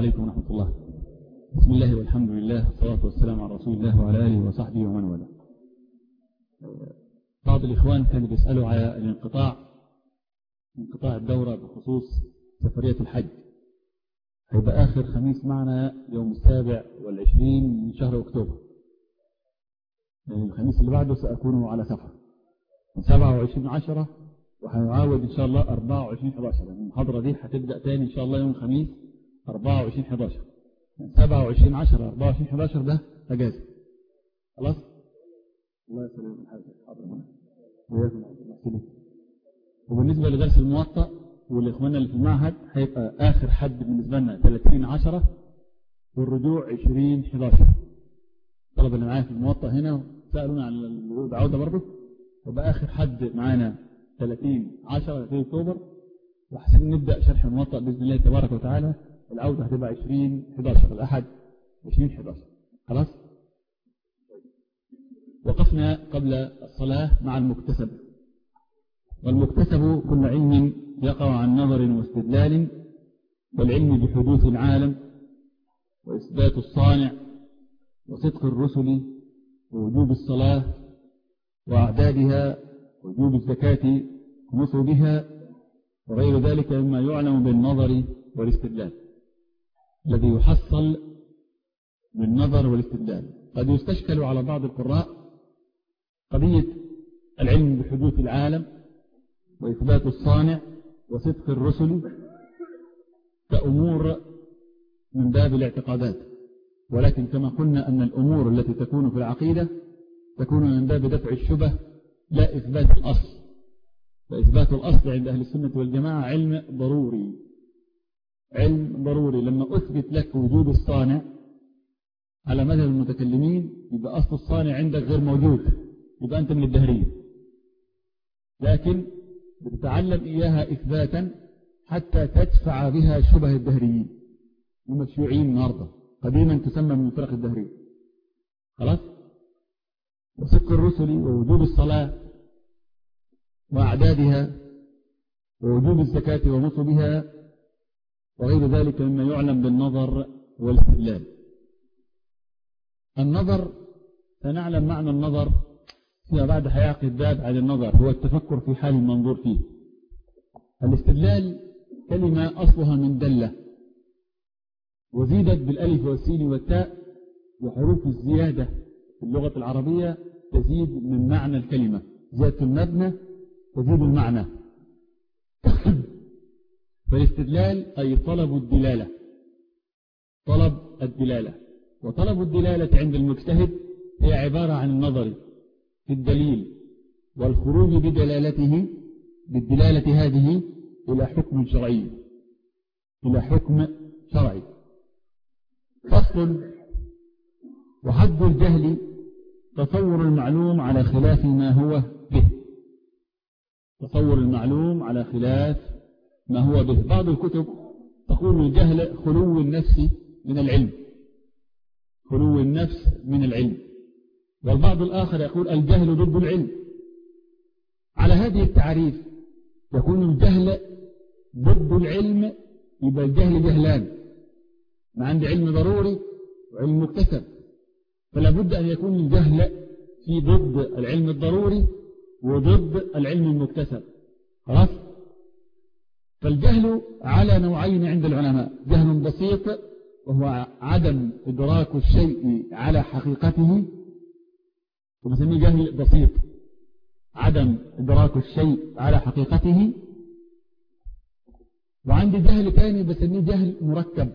عليكم ورحمة الله. بسم الله والحمد لله والصلاة والسلام على رسول الله وعلى آله وصحبه ومن والاه. بعض الإخوان كانوا بيسألوا على الانقطاع انقطاع الدورة بخصوص سفرية الحج. هيبقى آخر خميس معنا يوم السابع والعشرين من شهر أكتوبر. الخميس اللي بعده سأكون على سفر. من 27 عشرة وهنعاود إن شاء الله 24 11 المحاضرة دي هتبدأ تاني إن شاء الله يوم الخميس 24 11 من 27 10 24 11 ده أجازة. خلاص؟ الله يسلمك الحاجة حاضر. وبالنسبة لدرس الموطأ والإخوان اللي في المعهد هيبقى آخر حد بالنسبة لنا 30 10 والرجوع 20 11 طلب اللي معايا في الموطأ هنا سألونا عن العودة برضه وبقى آخر حد معانا 30 10 30 أكتوبر. وحسن نبدأ شرح الموطأ بإذن الله تبارك وتعالى. العودة هتبقى 20 11 الأحد 20 11 خلاص؟ وقفنا قبل الصلاة مع المكتسب. والمكتسب كل علم يقع عن نظر واستدلال والعلم بحدوث العالم وإثبات الصانع وصدق الرسل ووجوب الصلاة وأعدادها وجوب الزكاة ونصبها وغير ذلك مما يعلم بالنظر والاستدلال. الذي يحصل بالنظر والاستدلال قد يستشكل على بعض القراء قضية العلم بحدوث العالم وإثبات الصانع وصدق الرسل كأمور من باب الاعتقادات. ولكن كما قلنا أن الأمور التي تكون في العقيدة تكون من باب دفع الشبه لا إثبات الأصل. فإثبات الأصل عند أهل السنة والجماعة علم ضروري. علم ضروري. لما أثبت لك وجود الصانع على مذهب المتكلمين يبقى أصل الصانع عندك غير موجود يبقى أنت من الدهرية. لكن بتتعلم إياها إثباتا حتى تدفع بها شبه الدهريين. المشيوعين النهارده قديما تسمى من فرق الدهرية. خلاص؟ وصدق الرسل ووجوب الصلاة وأعدادها ووجوب الزكاة ونصبها وغير ذلك مما يعلم بالنظر والاستدلال. النظر سنعلم معنى النظر فيما بعد هيعقد باب على النظر هو التفكر في حال المنظور فيه. الاستدلال كلمة أصلها من دلة وزيدت بالألف والسين والتاء وحروف الزيادة في اللغة العربية تزيد من معنى الكلمة. زيادة المبنى تزيد المعنى. فالاستدلال أي طلب الدلالة. طلب الدلالة. وطلب الدلالة عند المجتهد هي عبارة عن النظر في الدليل والخروج بدلالته بالدلالة هذه إلى حكم شرعي. إلى حكم شرعي. فصل وحد الجهل تصور المعلوم على خلاف ما هو به. تصور المعلوم على خلاف ما هو به بعض الكتب تقول الجهل خلو النفس من العلم. خلو النفس من العلم. والبعض الآخر يقول الجهل ضد العلم. على هذه التعريف يكون الجهل ضد العلم يبقى الجهل جهلان. ما عندي علم ضروري وعلم مكتسب. فلا بد أن يكون الجهل في ضد العلم الضروري وضد العلم المكتسب. خلاص؟ فالجهل على نوعين عند العلماء. جهل بسيط وهو عدم إدراك الشيء على حقيقته وبسميه جهل بسيط عدم إدراك الشيء على حقيقته. وعندي جهل ثاني بسميه جهل مركب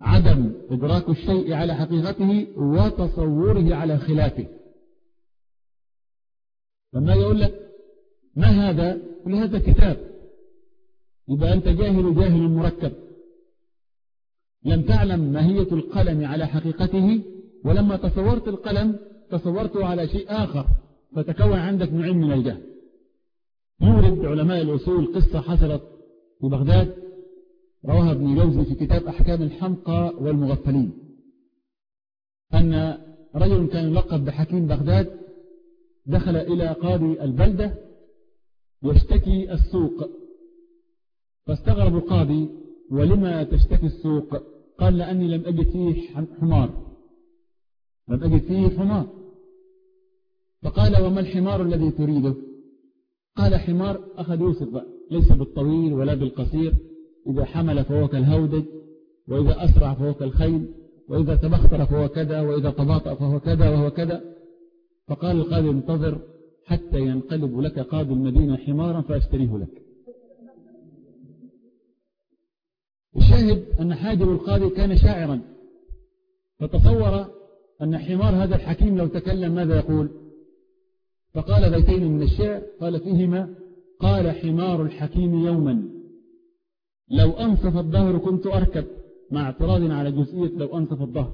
عدم إدراك الشيء على حقيقته وتصوره على خلافه. لما يقول لك ما هذا؟ كل هذا كتاب. يبقى أنت جاهل جاهل مركب. لم تعلم ماهية القلم على حقيقته ولما تصورت القلم تصورته على شيء آخر فتكون عندك نوعين من الجهل. يورد علماء الأصول قصة حصلت في بغداد رواها ابن جوزي في كتاب أحكام الحمقى والمغفلين. أن رجل كان يلقب بحكيم بغداد دخل إلى قاضي البلدة يشتكي السوق فاستغرب القاضي ولما تشتكي السوق؟ قال لأني لم أجد فيه حمار. لم أجد فيه حمار. فقال وما الحمار الذي تريده؟ قال حمار أخذ يوسف ليس بالطويل ولا بالقصير إذا حمل فهو كالهودج وإذا أسرع فهو كالخيل وإذا تبختر فهو كذا وإذا تباطأ فهو كذا وهو كذا. فقال القاضي انتظر حتى ينقلب لك قاضي المدينة حمارا فأشتريه لك. الشاهد أن حاجب القاضي كان شاعرا فتصور أن حمار هذا الحكيم لو تكلم ماذا يقول؟ فقال بيتين من الشعر قال فيهما قال حمار الحكيم يوما لو أنصف الظهر كنت أركب مع اعتراض على جزئية لو أنصف الظهر.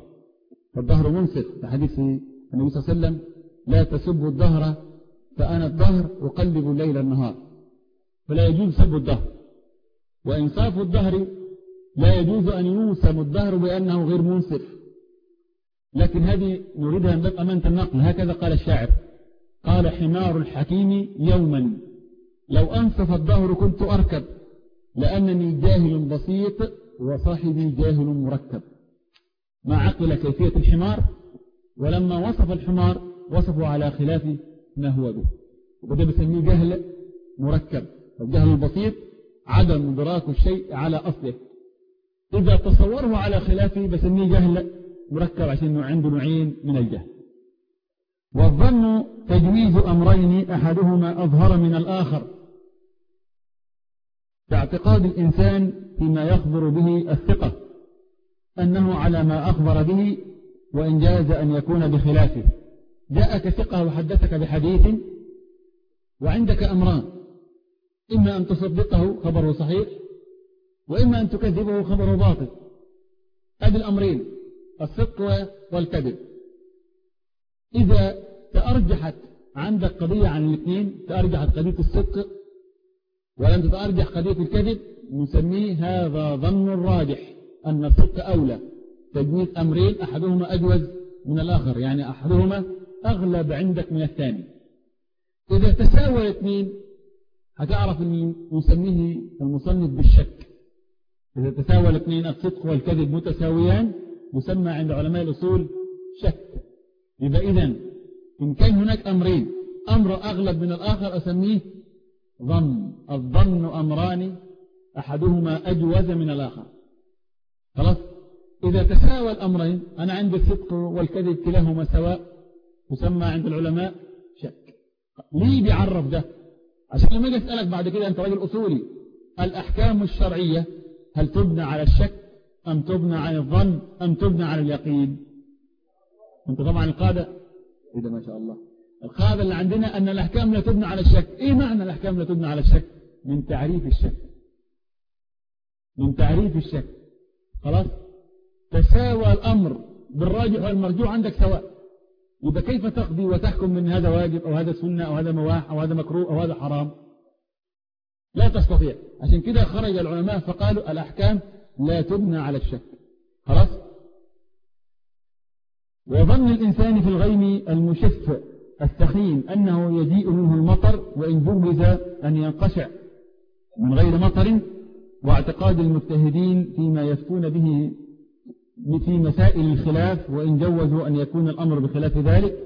فالظهر منصف في حديث النبي صلى الله عليه وسلم لا تسبوا الظهر فأنا الظهر أقلب الليل النهار. فلا يجوز سب الظهر. وإنصاف الظهر لا يجوز أن يوسم الظهر بأنه غير منصف لكن هذه نريدها من باب أمانة النقل. هكذا قال الشاعر. قال حمار الحكيم يوما. لو أنصف الظهر كنت أركب لأنني جاهل بسيط وصاحبي جاهل مركب. ما عقل كيفية الحمار ولما وصف الحمار وصفه على خلاف ما هو به. وده بسميه جهل مركب. الجهل البسيط عدم إدراك الشيء على أصله. إذا تصوره على خلافه بسميه جهل مركب عشان عنده نوعين من الجهل. والظن تجويز أمرين أحدهما أظهر من الآخر. باعتقاد الإنسان فيما يخبر به الثقة أنه على ما أخبر به وإن جاز أن يكون بخلافه. جاءك ثقة وحدثك بحديث وعندك أمران. إما أن تصدقه خبره صحيح وإما أن تكذبه خبره باطل. هذه الأمرين الصدق والكذب. إذا تأرجحت عندك قضية عن الاثنين تأرجحت قضية الصدق ولم تتأرجح قضية الكذب نسميه هذا ظن الراجح أن الصدق أولى. تجميد أمرين أحدهما أجوز من الآخر يعني أحدهما أغلب عندك من الثاني. إذا تساوى الاثنين هتعرف أن نسميه المصنف بالشك. إذا تساوى الاثنين الصدق والكذب متساويان يسمى عند علماء الأصول شك. يبقى إذن إن كان هناك أمرين أمر أغلب من الآخر أسميه ظن. الظن أمران أحدهما أجوز من الآخر. خلاص؟ إذا تساوى الأمرين أنا عندي الصدق والكذب كلاهما سواء يسمى عند العلماء شك. ليه بيعرف ده؟ عشان لما أجي أسألك بعد كده أنت راجل أصولي الأحكام الشرعية هل تبنى على الشك أم تبنى على الظن أم تبنى على اليقين؟ أنت طبعا إيه ده ما شاء الله. القاعدة اللي عندنا أن الأحكام لا تبنى على الشك. إيه معنى الأحكام لا تبنى على الشك؟ من تعريف الشك. من تعريف الشك. خلاص؟ تساوى الأمر بالراجح والمرجوع عندك سواء. يبقى كيف تقضي وتحكم من هذا واجب أو هذا سنة أو هذا مواح أو هذا مكروه أو هذا حرام؟ لا تستطيع. عشان كده خرج العلماء فقالوا الأحكام لا تبنى على الشك. خلاص؟ وظن الإنسان في الغيم المشف السخين أنه يجيء منه المطر وإن جوز أن ينقشع من غير مطر واعتقاد المجتهدين فيما يفتون به في مسائل الخلاف وإن جوزوا أن يكون الأمر بخلاف ذلك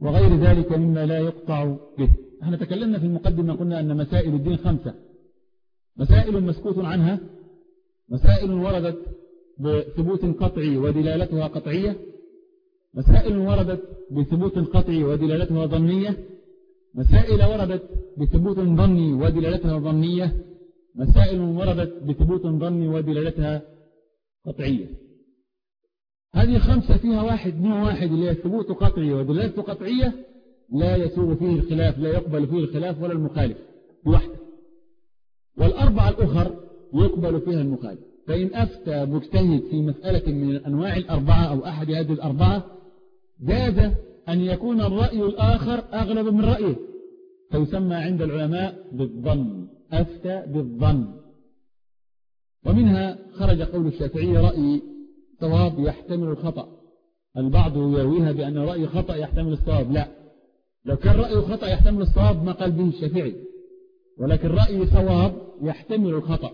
وغير ذلك مما لا يقطع به. إحنا تكلمنا في المقدمة قلنا أن مسائل الدين خمسة. مسائل مسكوت عنها مسائل وردت بثبوت قطعي ودلالتها قطعية مسائل وردت بثبوت قطعي ودلالتها ظنية مسائل وردت بثبوت ظني ودلالتها ظنية مسائل وردت بثبوت ظني ودلالتها قطعية. هذه خمسة فيها واحد نوع واحد اللي هي ثبوت قطعي ودلالته قطعية لا يسوغ فيه الخلاف لا يقبل فيه الخلاف ولا المخالف بوحده والأربعة الأخر يقبل فيها المخالف. فإن أفتى مجتهد في مسألة من الأنواع الأربعة أو أحد هذه الأربعة جاز أن يكون الرأي الآخر أغلب من رأيه. فيسمى عند العلماء بالظن أفتى بالظن. ومنها خرج قول الشافعي رأي صواب يحتمل الخطأ. البعض يرويها بأن رأي خطأ يحتمل الصواب لا. لو كان رأي خطأ يحتمل الصواب ما قال به الشافعي ولكن رأي صواب يحتمل الخطأ.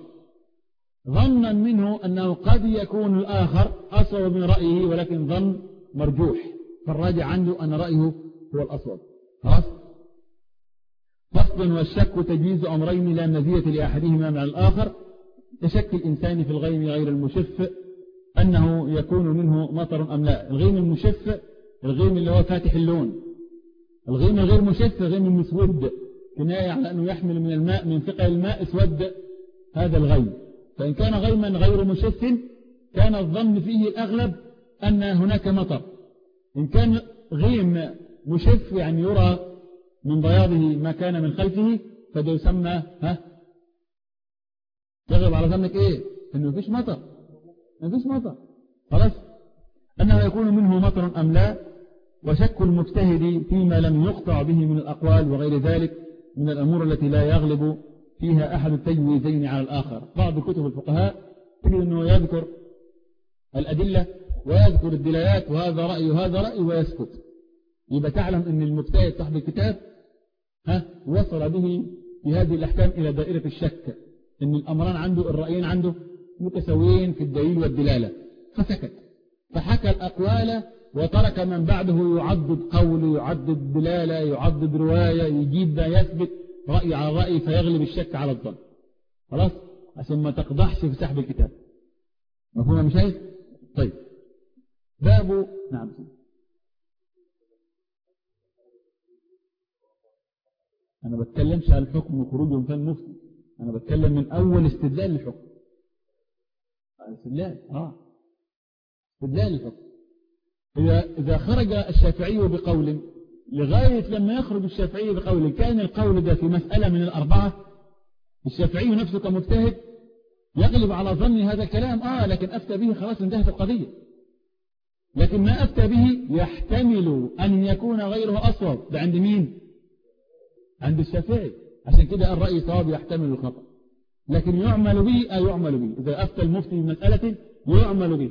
ظنا منه أنه قد يكون الآخر أصوب من رأيه ولكن ظن مرجوح. فالراجع عنده أن رأيه هو الأصوب. خلاص؟ فصل والشك تجيز أمرين لا مزية لأحدهما مع الآخر. كشك الإنسان في الغيم غير المشف أنه يكون منه مطر أم لا؟ الغيم المشف الغيم اللي هو فاتح اللون. الغيم غير مشف غيم مسود. كناية على أنه يحمل من الماء من ثقل الماء اسود. هذا الغيم فإن كان غيما غير مشف كان الظن فيه الأغلب أن هناك مطر. إن كان غيم مشف يعني يرى من بياضه ما كان من خلفه فده يسمى ها؟ تغلب على ظنك إيه؟ إنه مفيش مطر. مفيش مطر. خلاص؟ أنه يكون منه مطر أم لا؟ وشك المجتهد فيما لم يقطع به من الأقوال وغير ذلك من الأمور التي لا يغلب فيها أحد التجويزين على الآخر. بعض كتب الفقهاء تجد أنه يذكر الأدلة ويذكر الدلالات وهذا رأي وهذا رأي ويسكت. يبقى تعلم أن المجتهد صاحب الكتاب ها وصل به في هذه الأحكام إلى دائرة الشك أن الأمران عنده الرأيين عنده متساويين في الدليل والدلالة. فسكت. فحكى الأقوال وترك من بعده يعضد قول يعضد دلالة يعضد رواية يجيب ده يثبت رأي على رأي فيغلب الشك على الظن خلاص؟ عشان ما تقضحش في سحب الكتاب. مفهوم مش عايز طيب. باب نعم. أنا بتكلمش على الحكم وخروج من فم مفتي. أنا بتكلم من أول استدلال للحكم. استدلال آه. استدلال للحكم. إذا, خرج الشافعي بقول لغاية لما يخرج الشافعي بقول كان القول ده في مسألة من الأربعة الشافعي نفسه كمجتهد يغلب على ظن هذا الكلام آه لكن أفتى به خلاص انتهت القضية. لكن ما أفتى به يحتمل أن يكون غيره أصوب. ده عند مين؟ عند الشافعي. عشان كده الرأي صواب يحتمل الخطأ. لكن يعمل به أو يعمل به. إذا أفتى المفتي بمسألة يعمل به.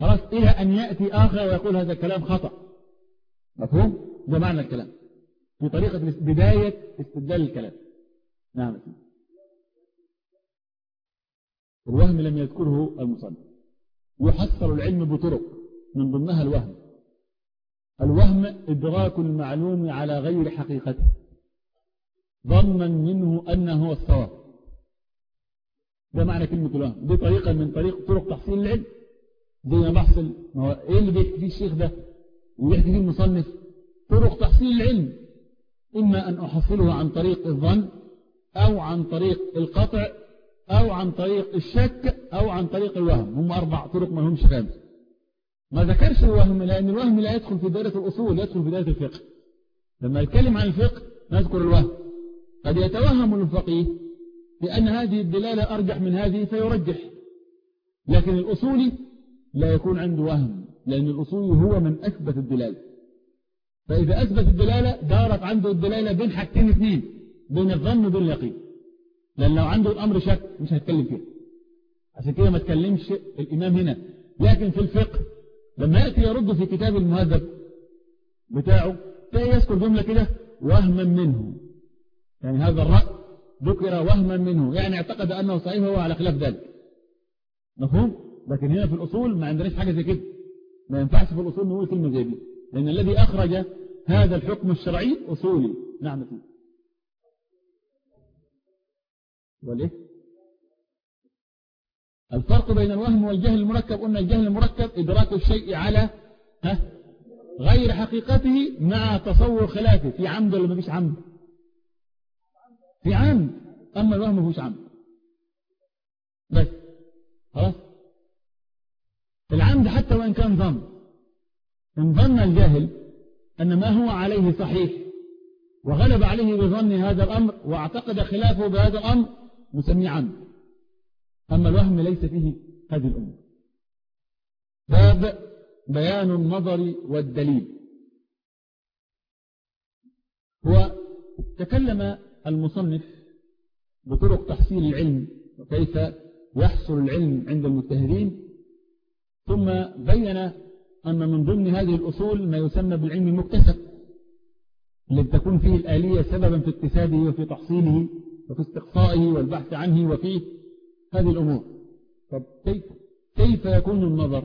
خلاص إلى أن يأتي آخر ويقول هذا الكلام خطأ. مفهوم؟ ده معنى الكلام. في طريقة بداية استدلال الكلام. نعم. الوهم لم يذكره المصنف. يحصل العلم بطرق من ضمنها الوهم. الوهم إدراك المعلوم على غير حقيقته. ظنا منه أنه الصواب. ده معنى كلمة الوهم. دي طريقة من طريق طرق تحصيل العلم. زي ما بحصل ما هو إيه اللي بيحكي فيه الشيخ ده؟ ويحكي فيه المصنف. طرق تحصيل العلم. إما أن أحصله عن طريق الظن أو عن طريق القطع أو عن طريق الشك أو عن طريق الوهم. هم أربع طرق ما همش خامس. ما ذكرش الوهم لأن الوهم لا يدخل في دائرة الأصول يدخل في دائرة الفقه. لما يتكلم عن الفقه نذكر الوهم. قد يتوهم الفقيه بأن هذه الدلالة أرجح من هذه فيرجح. لكن الأصولي لا يكون عنده وهم لأن الأصولي هو من أثبت الدلالة. فإذا أثبت الدلالة دارت عنده الدلالة بين حاجتين اثنين بين الظن وبين اليقين. لأن لو عنده الأمر شك مش هيتكلم فيه عشان كده ما تكلمش الإمام هنا. لكن في الفقه لما يأتي يرد في كتاب المهذب بتاعه تلاقي يذكر جملة كده وهما منه. يعني هذا الرأي ذكر وهما منه. يعني اعتقد أنه صحيح هو على خلاف ذلك. مفهوم؟ لكن هنا في الأصول ما عندناش حاجة زي كده. ما ينفعش في الأصول نقول كلمة زي دي. لأن الذي أخرج هذا الحكم الشرعي أصولي. نعم فيه والإيه الفرق بين الوهم والجهل المركب قلنا الجهل المركب إدراك الشيء على ها؟ غير حقيقته مع تصور خلافه. في عمد ولا ما فيش عمد؟ في عمد. أما الوهم ما فيش عمد. بس خلاص؟ العمد حتى وإن كان ظن. إن ظن الجاهل أن ما هو عليه صحيح وغلب عليه بظن هذا الأمر واعتقد خلافه بهذا الأمر نسميه عمد أما الوهم ليس فيه هذه الأمور. باب بيان النظر والدليل. هو تكلم المصنف بطرق تحصيل العلم وكيف يحصل العلم عند المجتهدين ثم بين أن من ضمن هذه الأصول ما يسمى بالعلم المكتسب الذي تكون فيه الآلية سببا في اكتسابه وفي تحصيله وفي استقصائه والبحث عنه وفي هذه الأمور. طب كيف كيف يكون النظر؟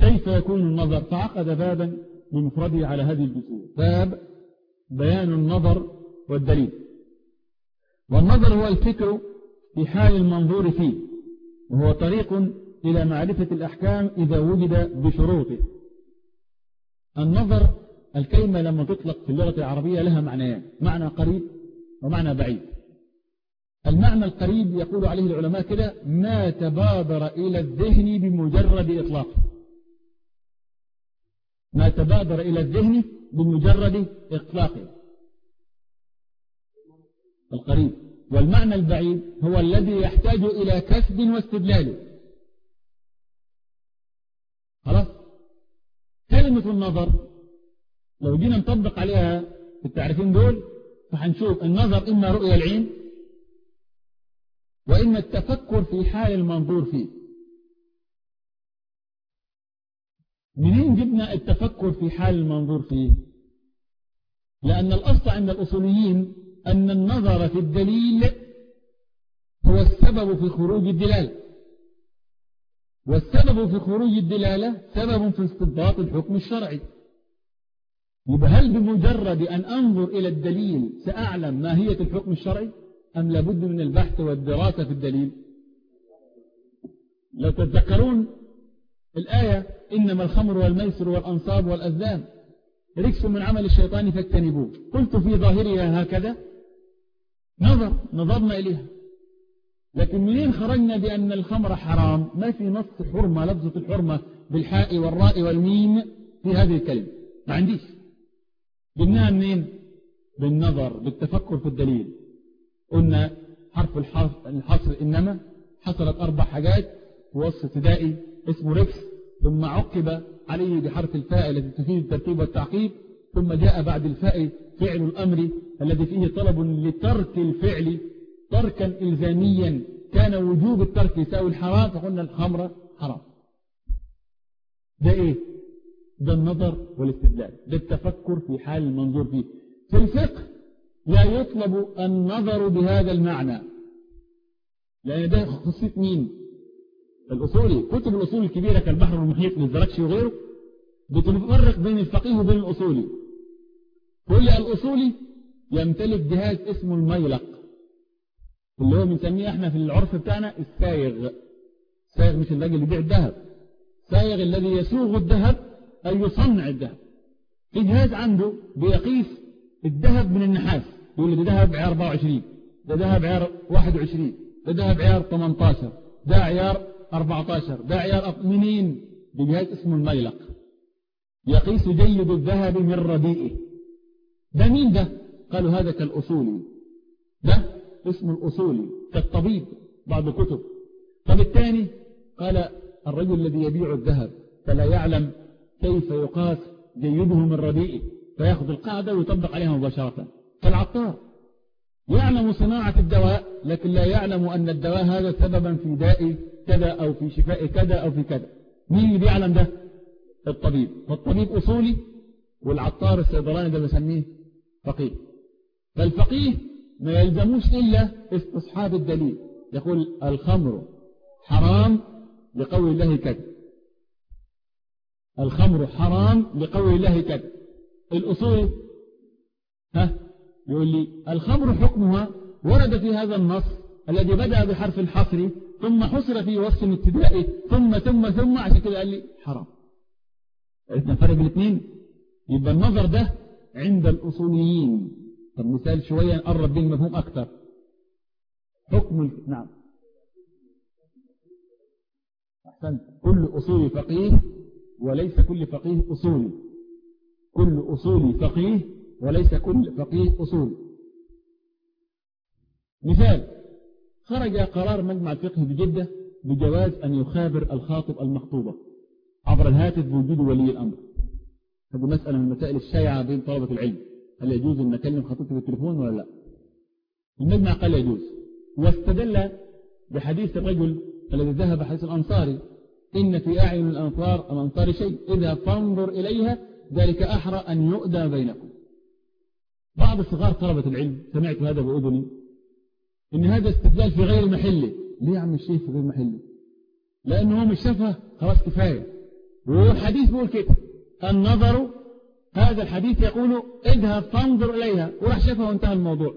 كيف يكون النظر؟ فعقد بابا بمفرده على هذه الجسور باب بيان النظر والدليل. والنظر هو الفكر في حال المنظور فيه وهو طريق إلى معرفة الأحكام إذا وجد بشروطه النظر الكلمة لما تطلق في اللغة العربية لها معنيان معنى قريب ومعنى بعيد. المعنى القريب يقول عليه العلماء كده ما تبادر إلى الذهن بمجرد إطلاقه ما تبادر إلى الذهن بمجرد إطلاقه القريب. والمعنى البعيد هو الذي يحتاج إلى كسب واستدلال خلاص كلمة النظر. لو جينا نطبق عليها في التعريفين دول فهنشوف النظر إما رؤية العين وإما التفكر في حال المنظور فيه. منين جبنا التفكر في حال المنظور فيه؟ لأن الأصل عند الأصوليين أن النظر في الدليل هو السبب في خروج الدلالة والسبب في خروج الدلالة سبب في استنباط الحكم الشرعي. يبقى هل بمجرد أن أنظر إلى الدليل سأعلم ماهية الحكم الشرعي أم لابد من البحث والدراسة في الدليل؟ لو تتذكرون الآية إنما الخمر والميسر والأنصاب والأزلام. ركس من عمل الشيطان فاجتنبوه. قلت في ظاهرها هكذا. نظر نظرنا إليها. لكن منين خرجنا بأن الخمر حرام؟ ما في نص حرمة لفظة الحرمة بالحاء والراء والميم في هذه الكلمة. ما عنديش. جبناها منين؟ بالنظر بالتفكر في الدليل. قلنا حرف الحصر إنما حصلت أربع حاجات في وصف ابتدائي اسمه ركس ثم عقب عليه بحرف الفاء التي تفيد الترتيب والتعقيب ثم جاء بعد الفاء فعل الأمر الذي فيه طلب لترك الفعل تركا إلزاميا كان وجوب الترك يساوي الحرام فقلنا الخمر حرام. ده إيه؟ ده النظر والاستدلال ده التفكر في حال المنظور فيه. في الفقه لا يطلب النظر بهذا المعنى. لأن ده خاصية مين؟ الأصولي كتب الأصول الكبيرة كالبحر المحيط للزركشي وغيره بتفرق بين الفقيه وبين الأصولي كل الأصولي يمتلك جهاز اسمه الميلق. اللي هو بنسميه إحنا في العرف بتاعنا السايغ. السايغ مش الراجل اللي بيبيع الذهب. سايغ الذي يسوغ الذهب أي يصنع الذهب. في جهاز عنده بيقيس الذهب من النحاس. يقول ده ذهب عيار 24 ده ذهب عيار 21 ده ذهب عيار 18 ده عيار 14 ده عيار منين؟ بجهاز اسمه الميلق. يقيس جيد الذهب من رديئه. ده مين ده؟ قالوا هذا كالأصولي. ده اسم الأصولي كالطبيب بعض الكتب. طب الثاني؟ قال الرجل الذي يبيع الذهب فلا يعلم كيف يقاس جيده من رديئه فيأخذ القاعدة ويطبق عليها مباشرة. كالعطار يعلم صناعة الدواء لكن لا يعلم أن الدواء هذا سببا في داء كذا أو في شفاء كذا أو في كذا. مين اللي بيعلم ده؟ الطبيب. فالطبيب أصولي والعطار الصيدلاني ده بسميه فقيه. فالفقيه ما يلزموش إلا استصحاب الدليل. يقول الخمر حرام لقول الله كذا الخمر حرام لقول الله كذا الأصول ها يقول لي الخمر حكمها ورد في هذا النص الذي بدأ بحرف الحصر ثم حصر في وصف ابتدائي ثم ثم ثم عشان كده قال لي حرام. عرفنا فرق الاثنين. يبقى النظر ده عند الأصوليين. طب مثال شوية نقرب بين المفهوم أكثر حكم. نعم. أحسنت. كل أصولي فقيه وليس كل فقيه أصولي كل أصولي فقيه وليس كل فقيه أصولي مثال. خرج قرار مجمع الفقه بجدة بجواز أن يخابر الخاطب المخطوبة عبر الهاتف بوجود ولي الأمر. هذه مسألة من المسائل الشائعة بين طلبة العلم. هل يجوز أن نكلم خطيبتي بالتليفون ولا لا؟ المجمع قال يجوز. واستدل بحديث الرجل الذي ذهب حديث الأنصاري إن في أعين الأنصار الأنصار شيء إذا فانظر إليها ذلك أحرى أن يؤدى بينكم. بعض صغار طلبة العلم سمعت هذا بأذني إن هذا استدلال في غير محله ليه يا عم الشيخ في غير محله لأنه هو مش شافها خلاص كفاية. والحديث بيقول كده النظر هذا الحديث يقول اذهب فانظر إليها وراح شافها وانتهى الموضوع.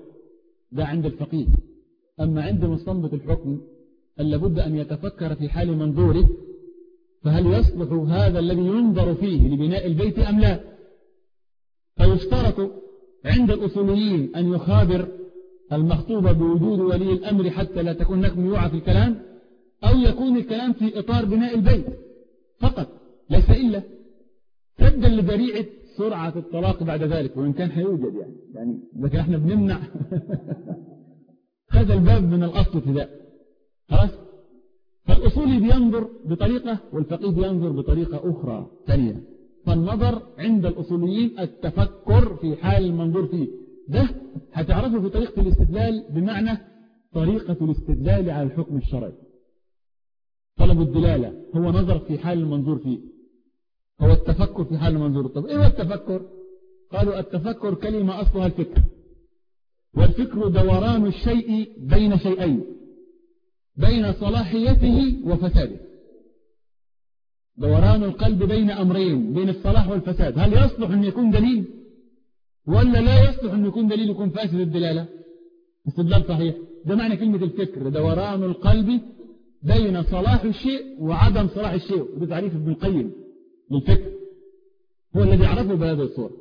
ده عند الفقيه. أما عند مستنبط الحكم لابد أن يتفكر في حال منظوره فهل يصلح هذا الذي ينظر فيه لبناء البيت أم لا؟ فيشترط عند الأصوليين أن يخابر المخطوبة بوجود ولي الأمر حتى لا تكون هناك ميوعة في الكلام أو يكون الكلام في إطار بناء البيت. فقط ليس إلا. سدا لذريعة سرعة الطلاق بعد ذلك وإن كان حيوجد يعني. يعني لكن إحنا بنمنع. هذا الباب من الأصل ابتداء خلاص؟ فالأصولي بينظر بطريقة والفقيه بينظر بطريقة أخرى ثانية. فالنظر عند الأصوليين التفكر في حال المنظور فيه. ده هتعرفه في طريقة الاستدلال بمعنى طريقة الاستدلال على الحكم الشرعي. طلب الدلالة هو نظر في حال المنظور فيه. هو التفكر في حال المنظور طب إيه هو التفكر؟ قالوا التفكر كلمة أصلها الفكر. والفكر دوران الشيء بين شيئين. بين صلاحيته وفساده. دوران القلب بين أمرين بين الصلاح والفساد. هل يصلح أن يكون دليل؟ ولا لا يصلح أن يكون دليل يكون فاسد الدلالة؟ استدلال صحيح. ده معنى كلمة الفكر. دوران القلب بين صلاح الشيء وعدم صلاح الشيء. وده تعريف ابن القيم. للفكر هو الذي عرفه بهذه الصورة.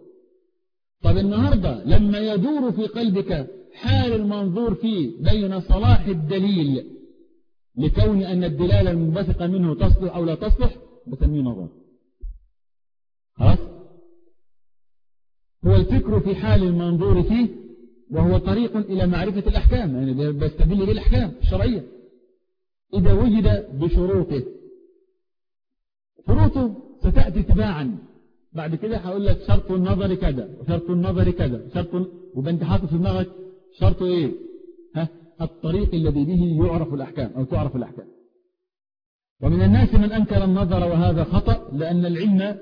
طب النهاردة لما يدور في قلبك حال المنظور فيه بين صلاح الدليل لكون أن الدلالة المنبثقة منه تصلح أو لا تصلح بسميه نظر. خلاص؟ هو الفكر في حال المنظور فيه وهو طريق إلى معرفة الأحكام يعني بيستدل بالأحكام الشرعية. إذا وجد بشروطه شروطه ستأتي تباعا بعد كده هقول لك شرط النظر كذا وشرط النظر كذا شرط وبقى أنت حاطط في دماغك شرط إيه؟ ها؟ الطريق الذي به يعرف الأحكام أو تعرف الأحكام. ومن الناس من أنكر النظر وهذا خطأ لأن العلم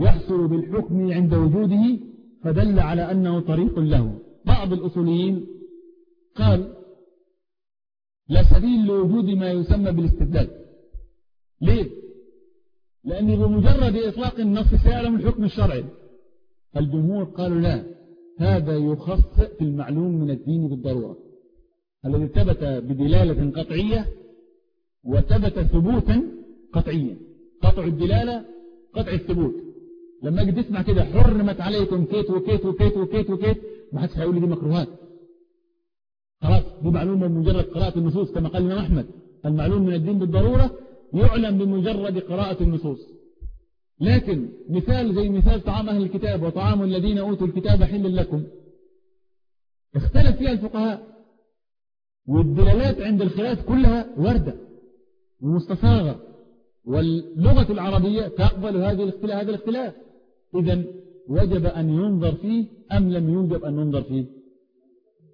يحصل بالحكم عند وجوده فدل على أنه طريق له. بعض الأصوليين قال لا سبيل لوجود ما يسمى بالاستدلال ليه؟ لأن بمجرد إطلاق النص سيعلم الحكم الشرعي. الجمهور قالوا لا هذا يخص في المعلوم من الدين بالضرورة. الذي ثبت بدلالة قطعية وثبت ثبوتا قطعيا. قطع الدلالة قطع الثبوت. لما أجي تسمع كده حرمت عليكم كيت وكيت وكيت وكيت وكيت ما حدش هيقول لي دي مكروهات. خلاص دي معلومة بمجرد قراءة النصوص كما قال الإمام أحمد. المعلوم من الدين بالضرورة يعلم بمجرد قراءة النصوص. لكن مثال زي مثال طعام أهل الكتاب وطعام الذين أوتوا الكتاب حل لكم. اختلف فيها الفقهاء. والدلالات عند الخلاف كلها وردة ومستصاغة واللغة العربية تقبل هذه الاختلاف هذا الاختلاف. إذا وجب أن ينظر فيه أم لم يوجب أن ننظر فيه.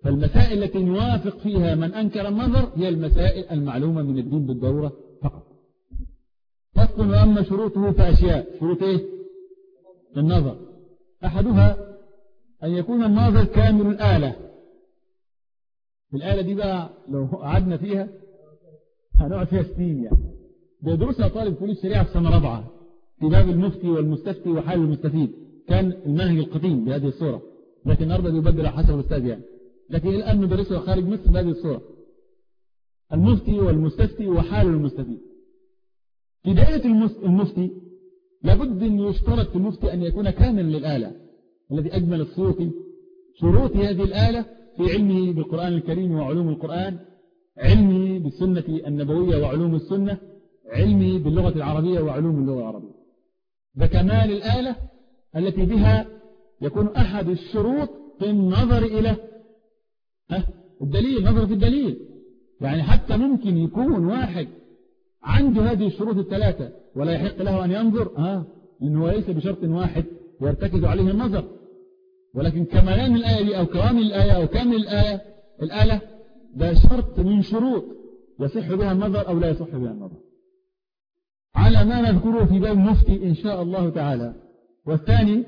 فالمسائل التي نوافق فيها من أنكر النظر هي المسائل المعلومة من الدين بالضرورة. فقط فصل وأما شروطه فأشياء. شروط إيه؟ النظر. أحدها أن يكون الناظر كامل الآلة. الآلة دي بقى لو قعدنا فيها هنقعد فيها سنين يعني. بيدرسها طالب كلية الشريعة في سنة رابعة في باب المفتي والمستفتي وحال المستفيد. كان المنهج القديم بهذه الصورة. لكن النهارده بيبدل على حسب الأستاذ يعني. لكن الآن ندرسها خارج مصر بهذه الصورة. المفتي والمستفتي وحال المستفيد. دائرة المفتي لابد أن يشترط في المفتي أن يكون كاملا للآلة الذي أجمل الصوت شروط هذه الآلة في علمه بالقرآن الكريم وعلوم القرآن علمه بالسنة النبوية وعلوم السنة علمه باللغة العربية وعلوم اللغة العربية. بكمال الآلة التي بها يكون أحد الشروط في النظر إلى الدليل نظر في الدليل. يعني حتى ممكن يكون واحد عنده هذه الشروط الثلاثة ولا يحق له أن ينظر آه لأنه ليس بشرط واحد يرتكز عليه النظر. ولكن كمالان الآية دي أو كوامل الآية أو كامل الآية الآلة ده شرط من شروط يصح بها النظر أو لا يصح بها النظر. على ما نذكره في باب المفتي إن شاء الله تعالى. والثاني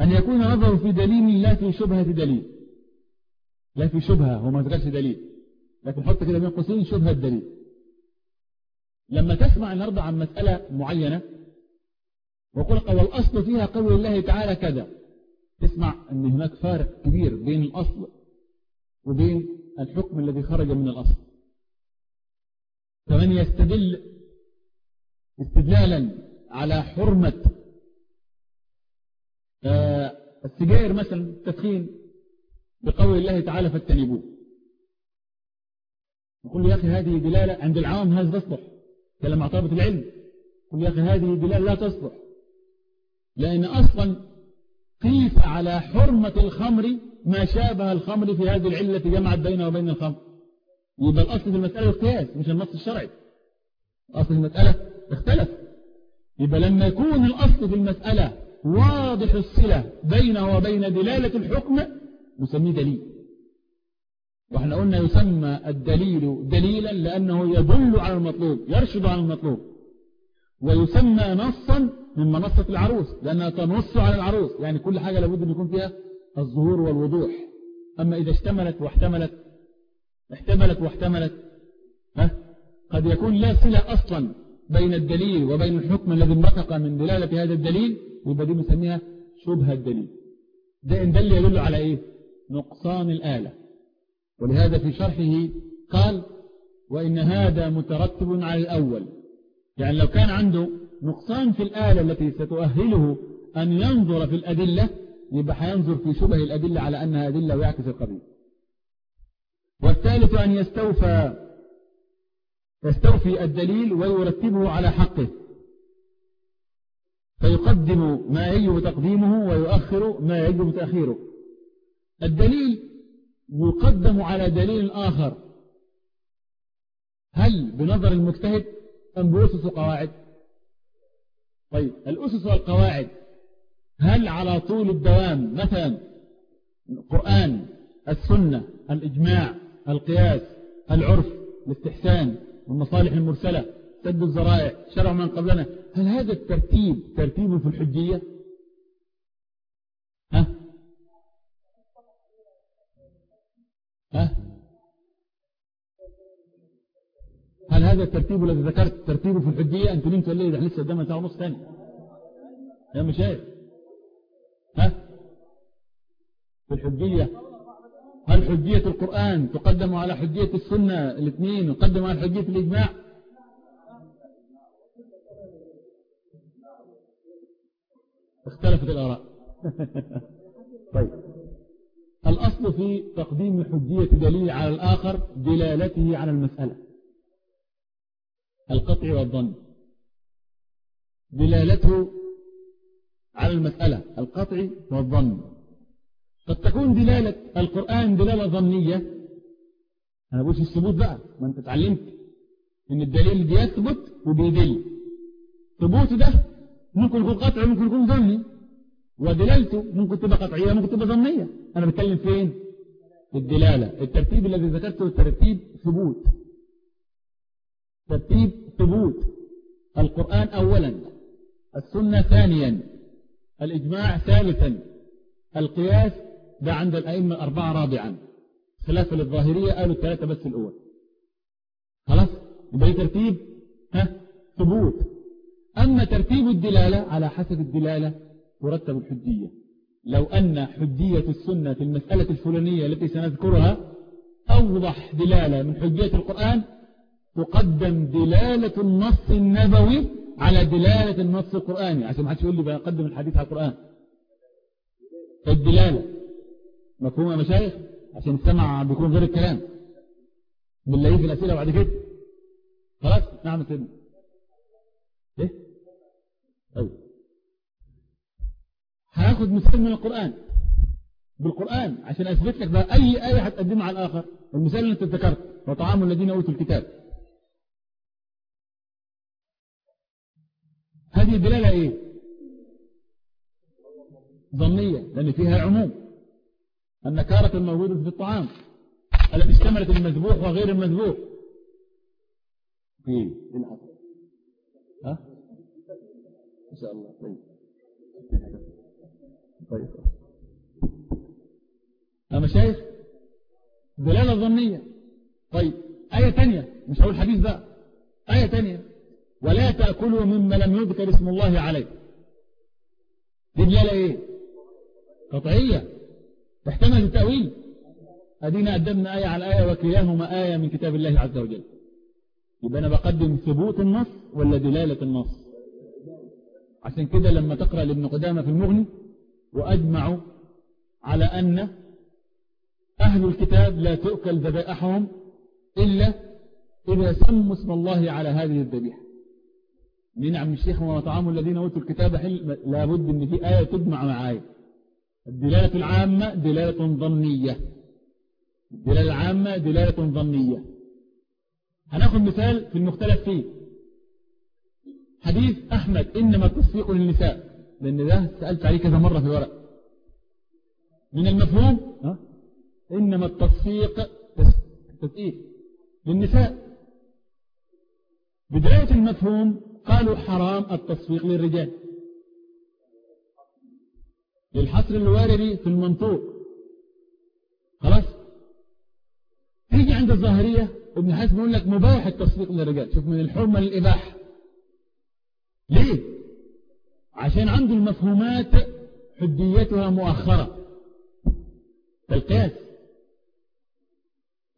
أن يكون نظر في دليل لا في شبهة دليل. لا في شبهة هو ما ذكرش دليل. لكن حط كده بين قوسين شبهة الدليل لما تسمع النهارده عن مسألة معينة وقل والأصل فيها قول الله تعالى كذا تسمع أن هناك فارق كبير بين الأصل وبين الحكم الذي خرج من الأصل. فمن يستدل استدلالا على حرمة السجائر مثلا التدخين بقول الله تعالى فاجتنبوه. يقول يا أخي هذه دلالة عند العام هذا تصلح. كلام طلبة العلم. يقول يا أخي هذه دلالة لا تصلح. لأن أصلا قيس على حرمة الخمر ما شابه الخمر في هذه العلة التي جمعت بينه وبين الخمر. يبقى الأصل في المسألة القياس مش النص الشرعي. أصل المسألة اختلف. يبقى لما يكون الأصل في المسألة واضح الصلة بينه وبين دلالة الحكم نسميه دليل. وإحنا قلنا يسمى الدليل دليلا لأنه يدل على المطلوب يرشد على المطلوب. ويسمى نصا من منصة العروس لأنها تنص على العروس يعني كل حاجة لابد أن يكون فيها الظهور والوضوح. أما إذا اشتملت واحتملت احتملت واحتملت ها؟ قد يكون لا صلة أصلا بين الدليل وبين الحكم الذي انبثق من دلالة هذا الدليل يبقى دي نسميها شبه الدليل. ده إن دل يدل على إيه؟ نقصان الآلة. ولهذا في شرحه قال وإن هذا مترتب على الأول. يعني لو كان عنده نقصان في الآلة التي ستؤهله أن ينظر في الأدلة يبقى هينظر في شبه الأدلة على أنها أدلة ويعكس القبيل والثالث أن يستوفى يستوفي الدليل ويرتبه على حقه. فيقدم ما يجب تقديمه ويؤخر ما يجب تأخيره. الدليل يقدم على دليل آخر. هل بنظر المجتهد أم بأسس وقواعد طيب الأسس والقواعد. هل على طول الدوام مثلا القرآن السنة الإجماع القياس العرف الاستحسان والمصالح المرسلة سد الزرائع شرع من قبلنا هل هذا الترتيب ترتيب في الحجية؟ ها؟ هل هذا الترتيب الذي ذكرت ترتيبه في الحجية؟ أنت نمت الليل ده لسه قدامنا ساعة ونص ثاني يا مشايخ. ها؟ في الحجية. هل حجية القرآن تقدم على حجية السنة الاثنين يقدم على حجية الإجماع؟ اختلفت الآراء. طيب. الأصل في تقديم حجية دليل على الآخر دلالته على المسألة. القطع والظن دلالته على المسألة. القطع والظن قد تكون دلالة القرآن دلالة ظنية أنا بقولش الثبوت بقى. ما أنت اتعلمت. إن الدليل بيثبت وبيدل. ثبوته ده ممكن يكون قطعي ممكن يكون ظني ودلالته ممكن تبقى قطعية ممكن تبقى ظنية أنا بتكلم فين؟ في الدلالة الترتيب الذي ذكرته ترتيب ثبوت. ترتيب ثبوت. القرآن أولا السنة ثانيا الإجماع ثالثا القياس ده عند الأئمة الأربعة رابعا. خلافا للظاهرية قالوا الثلاثة بس الأول. خلاص؟ يبقى ترتيب ها؟ ثبوت. أما ترتيب الدلالة على حسب الدلالة ترتب الحجية. لو أن حجية السنة في المسألة الفلانية التي سنذكرها أوضح دلالة من حجية القرآن تقدم دلالة النص النبوي على دلالة النص القرآني. عشان ما حدش يقول لي بقدم الحديث على القرآن. الدلالة. مفهوم يا مشايخ؟ عشان السمع بيكون غير الكلام. بالله في الأسئلة بعد كده. خلاص؟ نعم سيدنا. إيه؟ طيب. هاخد مثال من القرآن. بالقرآن عشان أثبت لك بقى أي آية هتقدمها على الآخر. المثال اللي أنت ذكرت وطعام الذين أوتوا الكتاب. هذه الدلالة إيه؟ ظنية لأن فيها عموم. النكارة الموجودة في الطعام التي اشتملت المذبوح وغير المذبوح. إيه الحصر ها؟ إن شاء الله. طيب. طيب. يا مشايخ دلالة ظنية. طيب آية تانية مش هقول حديث بقى. آية تانية ولا تأكلوا مما لم يذكر اسم الله عليه دي دلالة إيه؟ قطعية. تحتمل التأويل. أدينا قدمنا آية على آية وكلاهما آية من كتاب الله عز وجل. يبقى أنا بقدم ثبوت النص ولا دلالة النص؟ عشان كده لما تقرأ لابن قدامة في المغني وأجمعوا على أن أهل الكتاب لا تؤكل ذبائحهم إلا إذا سموا اسم الله على هذه الذبيحة. من عم الشيخ وما طعام الذين أوتوا الكتاب حل لابد أن في آية تجمع مع آية الدلالة العامة دلالة ظنية. الدلالة العامة دلالة ظنية. هناخد مثال في المختلف فيه. حديث أحمد إنما التصفيق للنساء. لأن ده سألت عليه كذا مرة في الورق. من المفهوم؟ ها؟ إنما التصفيق تسقيق للنساء. بداية المفهوم قالوا حرام التصفيق للرجال. للحصر الواردي في المنطوق. خلاص؟ تيجي عند الظاهرية ابن حزم يقول لك مباح التصفيق للرجال. شوف من الحرمة للإباحة. ليه؟ عشان عنده المفهومات حديتها مؤخرة. كالقياس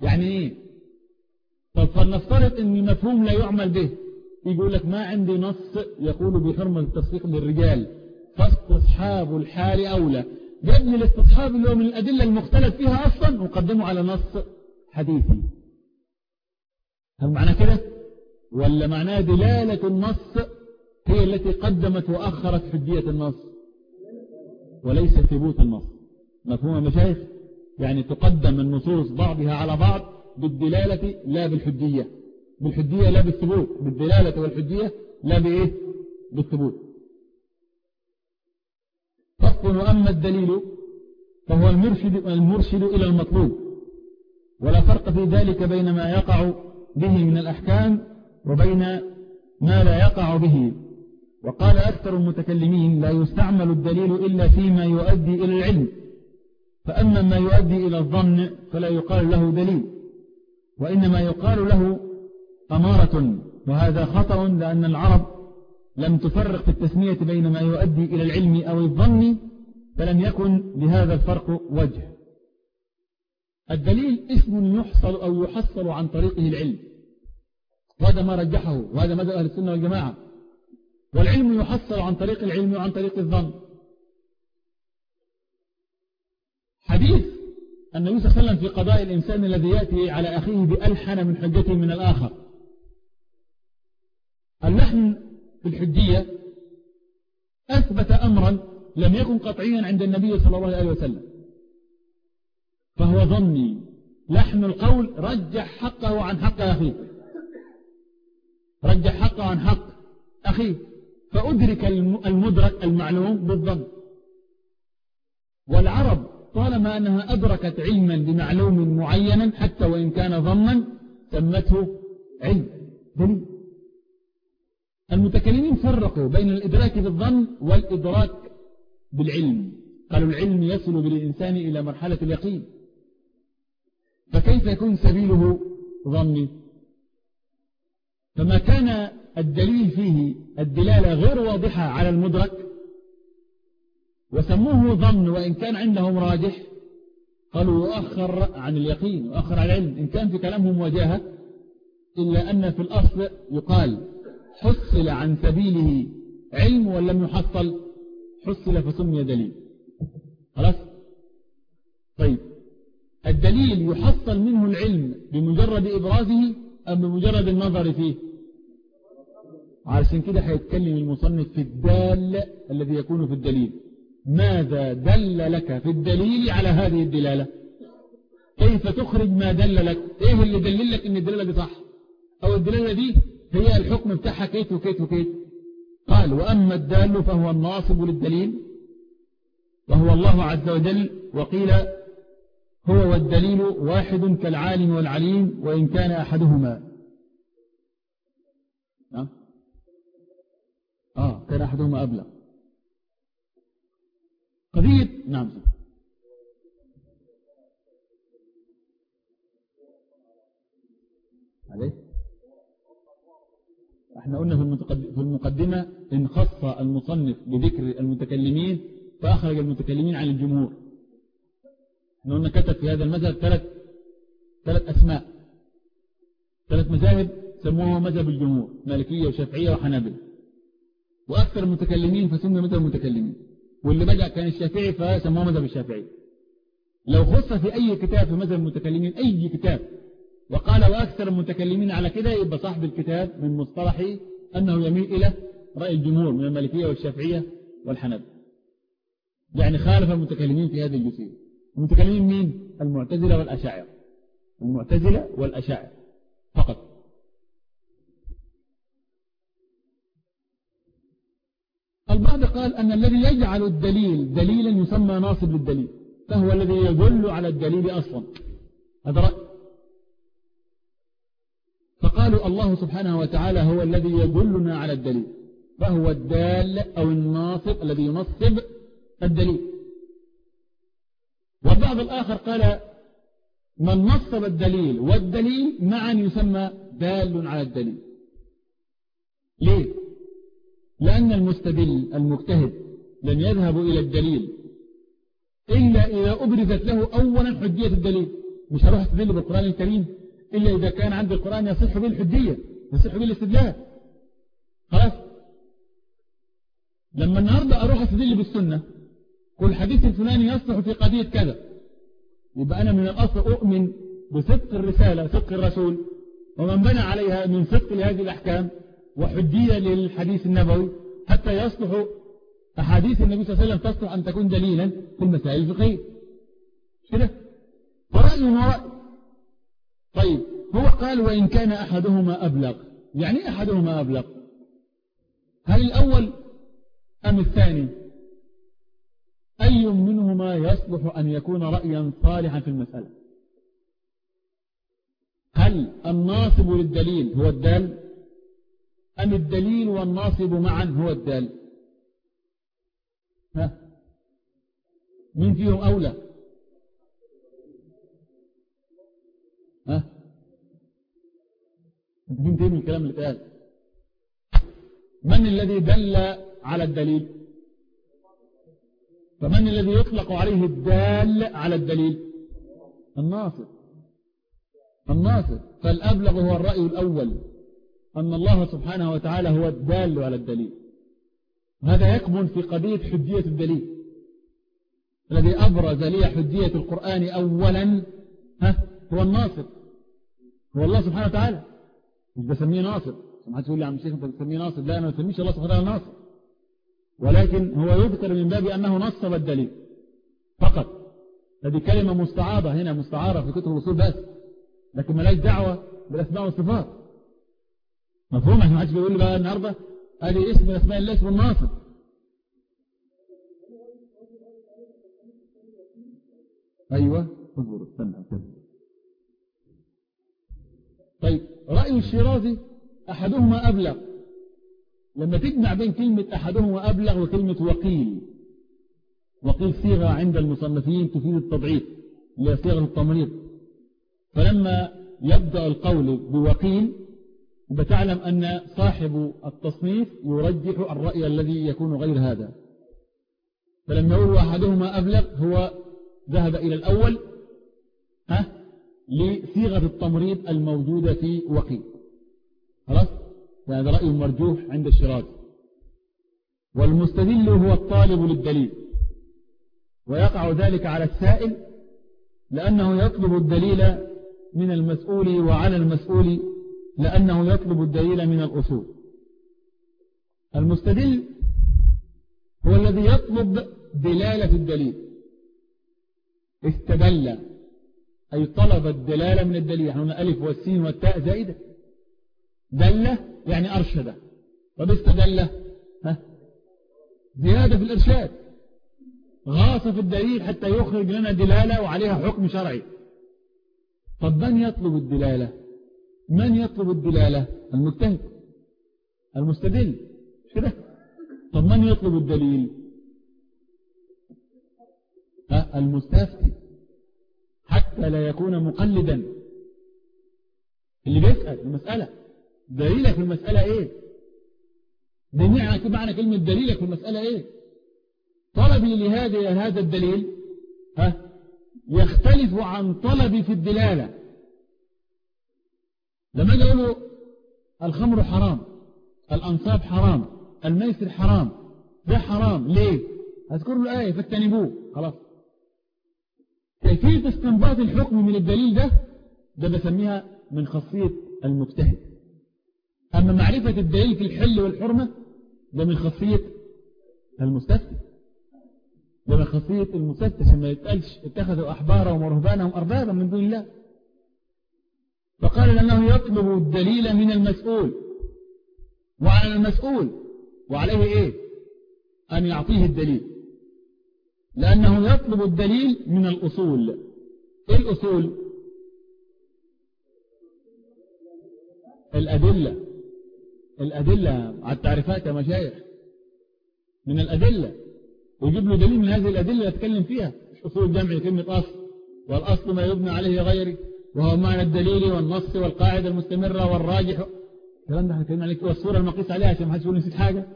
يعني إيه؟ طب فلنفترض إن المفهوم لا يعمل به. يقول لك ما عندي نص يقول بحرمة التصفيق للرجال فاستصحاب الحال أولى. جاب الاستصحاب اللي هو من الأدلة المختلف فيها أصلا وقدمه على نص حديثي. هل معنى كده؟ ولا معناه دلالة النص هي التي قدمت وأخرت حجية النص وليس ثبوت النص. مفهوم مشايخ؟ يعني تقدم النصوص بعضها على بعض بالدلالة لا بالحجية. بالحجية لا بالثبوت. بالدلالة والحجية لا بإيه؟ بالثبوت. فصل وأما الدليل فهو المرشد, المرشد إلى المطلوب. ولا فرق في ذلك بين ما يقع به من الأحكام وبين ما لا يقع به. وقال أكثر المتكلمين لا يستعمل الدليل إلا فيما يؤدي إلى العلم. فأما ما يؤدي إلى الظن فلا يقال له دليل وإنما يقال له أمارة وهذا خطأ لأن العرب لم تفرق في التسمية بين ما يؤدي إلى العلم أو الظن فلم يكن لهذا الفرق وجه. الدليل اسم يحصل أو يحصل عن طريقه العلم. وهذا ما رجحه وهذا مدى أهل السنة والجماعة. والعلم يحصل عن طريق العلم وعن طريق الظن. حديث النبي صلى الله عليه وسلم في قضاء الإنسان الذي يأتي على أخيه بألحن من حجته من الآخر. اللحن في الحجية أثبت أمرا لم يكن قطعيا عند النبي صلى الله عليه وسلم. فهو ظني. لحن القول رجح حقه عن حق أخيه. رجح حقه عن حق أخيه. فأدرك المدرك المعلوم بالظن والعرب طالما أنها أدركت علما بمعلوم معين حتى وإن كان ظنا سمته علم دليل المتكلمين فرقوا بين الإدراك بالظن والإدراك بالعلم. قالوا العلم يصل بالإنسان إلى مرحلة اليقين. فكيف يكون سبيله ظني فما كان الدليل فيه الدلالة غير واضحة على المدرك وسموه ظن وإن كان عندهم راجح قالوا يؤخر عن اليقين وأخر عن العلم. إن كان في كلامهم وجاهة إلا أن في الأصل يقال حصل عن سبيله علم ولم يحصل حصل فسمي دليل. خلاص؟ طيب. الدليل يحصل منه العلم بمجرد إبرازه أم بمجرد النظر فيه؟ علشان كده هيتكلم المصنف في الدال الذي يكون في الدليل. ماذا دل لك في الدليل على هذه الدلالة؟ كيف تخرج ما دل لك؟ إيه اللي دلل لك إن الدلالة دي صح؟ أو الدلالة دي هي الحكم بتاعها كيت وكيت وكيت قال وأما الدال فهو الناصب للدليل وهو الله عز وجل وقيل هو والدليل واحد كالعالم والعليم وإن كان أحدهما. نعم. كان أحدهما أبلغ. قضية نعم. عليك. إحنا قلنا في المقدمة إن خص المصنف بذكر المتكلمين فأخرج المتكلمين عن الجمهور. إحنا قلنا كتب في هذا المذهب ثلاث ثلاث أسماء. ثلاث مذاهب سموها مذهب الجمهور مالكية وشافعية وحنابلة. وأكثر المتكلمين فسموا مذهب المتكلمين. واللي بدأ كان الشافعي فسموه مذهب الشافعي. لو خص في أي كتاب في مذهب المتكلمين أي كتاب وقال وأكثر المتكلمين على كده يبقى صاحب الكتاب من مصطلحه أنه يميل إلى رأي الجمهور من المالكية والشافعية والحنابلة يعني خالف المتكلمين في هذه الجزئية. المتكلمين مين؟ المعتزلة والأشاعرة. المعتزلة والأشاعرة فقط البعض قال أن الذي يجعل الدليل دليلا يسمى ناصب للدليل فهو الذي يدل على الدليل أصلا. هذا رأي. فقالوا الله سبحانه وتعالى هو الذي يدلنا على الدليل فهو الدال أو الناصب الذي ينصب الدليل. والبعض الآخر قال من نصب الدليل والدليل معا يسمى دال على الدليل. ليه؟ لأن المستدل المجتهد لن يذهب إلى الدليل إلا إذا أبرزت له أولا حجية الدليل مش هروح أستدل بالقرآن الكريم إلا إذا كان عند القرآن يصح به الحجية يصح به الاستدلال خلاص؟ لما النهاردة أروح أستدل بالسنة كل حديث الفلاني يصلح في قضية كذا يبقى أنا من الأصل أؤمن بصدق الرسالة صدق الرسول ومن بنى عليها من صدق لهذه الأحكام. وحجية للحديث النبوي حتى يصلح أحاديث النبي صلى الله عليه وسلم تصلح أن تكون دليلا في المسائل الفقهية. كده ورأي طيب هو قال وإن كان أحدهما أبلغ. يعني أحدهما أبلغ؟ هل الأول أم الثاني؟ أي منهما يصلح أن يكون رأيا صالحا في المسألة؟ هل الناصب للدليل هو الدال؟ أم الدليل والناصب معا؟ هو الدال ها؟ مين فيهم أولى؟ ها؟ أنت مين تهم الكلام اللي اتقال؟ من الذي دل على الدليل؟ فمن الذي يطلق عليه الدال على الدليل؟ الناصر الناصر فالأبلغ هو الرأي الأول. أن الله سبحانه وتعالى هو الدال على الدليل. هذا يكمن في قضية حجية الدليل. الذي أبرز لي حجية القرآن أولا ها هو الناصر. هو الله سبحانه وتعالى. مش بسميه ناصر. ما تقول لي عم الشيخ أنت بتسميه ناصر؟ لا أنا ما بسميش الله سبحانه وتعالى ناصر. ولكن هو يذكر من باب أنه نصب الدليل. فقط. هذه كلمة مستعارة هنا مستعارة في كتب الوصول بس. لكن ملاش دعوة بالأسماء والصفات. مفهوم؟ إحنا ما حدش بيقول لي بقى النهارده أدي اسم من أسماء الله اسم الناصر. أيوه. اصبر استنى طيب رأي الشيرازي أحدهما أبلغ. لما تجمع بين كلمة أحدهما أبلغ وكلمة وقيل. وقيل صيغة عند المصنفين تفيد التضعيف اللي هي صيغة التمريض. فلما يبدأ القول بوقيل بتعلم أن صاحب التصنيف يرجح الرأي الذي يكون غير هذا. فلما يقول أحدهما أبلغ هو ذهب إلى الأول ها لصيغة التمريض الموجودة في وقي. خلاص؟ هذا رأي مرجوح عند الشراز والمستدل هو الطالب للدليل. ويقع ذلك على السائل لأنه يطلب الدليل من المسؤول وعلى المسؤول لأنه يطلب الدليل من الأصول. المستدل هو الذي يطلب دلالة الدليل. استدل أي طلب الدلالة من الدليل. هنا ألف والسين والتاء زائدة دل يعني أرشد. طب استدل ها؟ زيادة في الإرشاد. غاص في الدليل حتى يخرج لنا دلالة وعليها حكم شرعي. طب من يطلب الدلالة؟ من يطلب الدلالة؟ المجتهد المستدل. كده؟ طب من يطلب الدليل؟ المستفتي. حتى لا يكون مقلدا. اللي بيسأل المسألة. دليلك في المسألة إيه؟ ده معنى معنى كلمة دليلك في المسألة إيه؟ طلبي لهذا هذا الدليل ها يختلف عن طلبي في الدلالة. لما أجي أقول الخمر حرام الأنصاب حرام الميسر حرام ده حرام ليه؟ أذكر له الايه فاجتنبوه خلاص. كيفية استنباط الحكم من الدليل ده؟ ده بسميها من خاصيه المجتهد. أما معرفة الدليل في الحل والحرمة ده من خاصيه المستفتي. ده من خاصيه المستفتي عشان ما يتقالش اتخذوا أحبارهم ورهبانهم اربابا من دون الله. فقال لأنه يطلب الدليل من المسؤول. وعلى المسؤول. وعليه إيه؟ أن يعطيه الدليل. لأنه يطلب الدليل من الأصول. إيه الأصول؟ الأدلة. الأدلة على التعريفات يا مشايخ. من الأدلة. ويجيب له دليل من هذه الأدلة يتكلم فيها. مش أصول جمع كلمة أصل والأصل ما يبنى عليه غيره. وهو معنى الدليل والنص والقاعدة المستمرة والراجح. الكلام ده إحنا اتكلمنا عليه والصورة المقيس عليها عشان ما حدش يقول نسيت حاجة.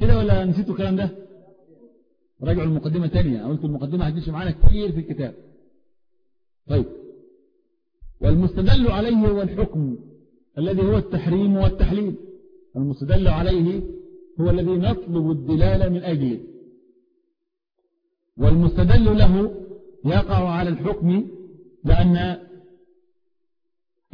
كده ولا نسيتوا الكلام ده؟ راجعوا المقدمة تانية. قلت المقدمة هتمشي معانا كتير في الكتاب. طيب. والمستدل عليه هو الحكم الذي هو التحريم والتحليل. المستدل عليه هو الذي نطلب الدلالة من أجله. والمستدل له يقع على الحكم لأن